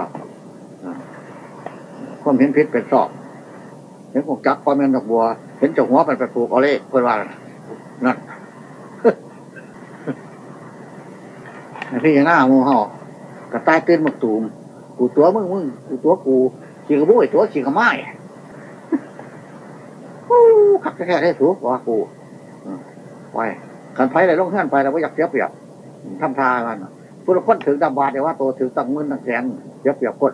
ความเห็นพิษเป็นสอบเห็นพวกจักความเป็นดอกบัว เห็นจกหัวเป็นไปปลูเอาเล่เพื่อนว่านั่นพี่ยังหน้ามูห่ากระต่ายตื่นมักตูม กูตัวมึงมึงกูตัวกูขี่กระบุ้ยตัวขี่กระไม้ขับแค่ได้สูกว่ากูไปขันไผ่เลยลงเฮือนไปแล้วว่อยากเสียเปรียบทำทากันผู้ละคนถึงตำบาดแต่ว่าตัวถึงตั้งมื่นตั้งแสนเสียเปรียบคน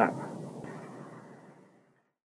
นะ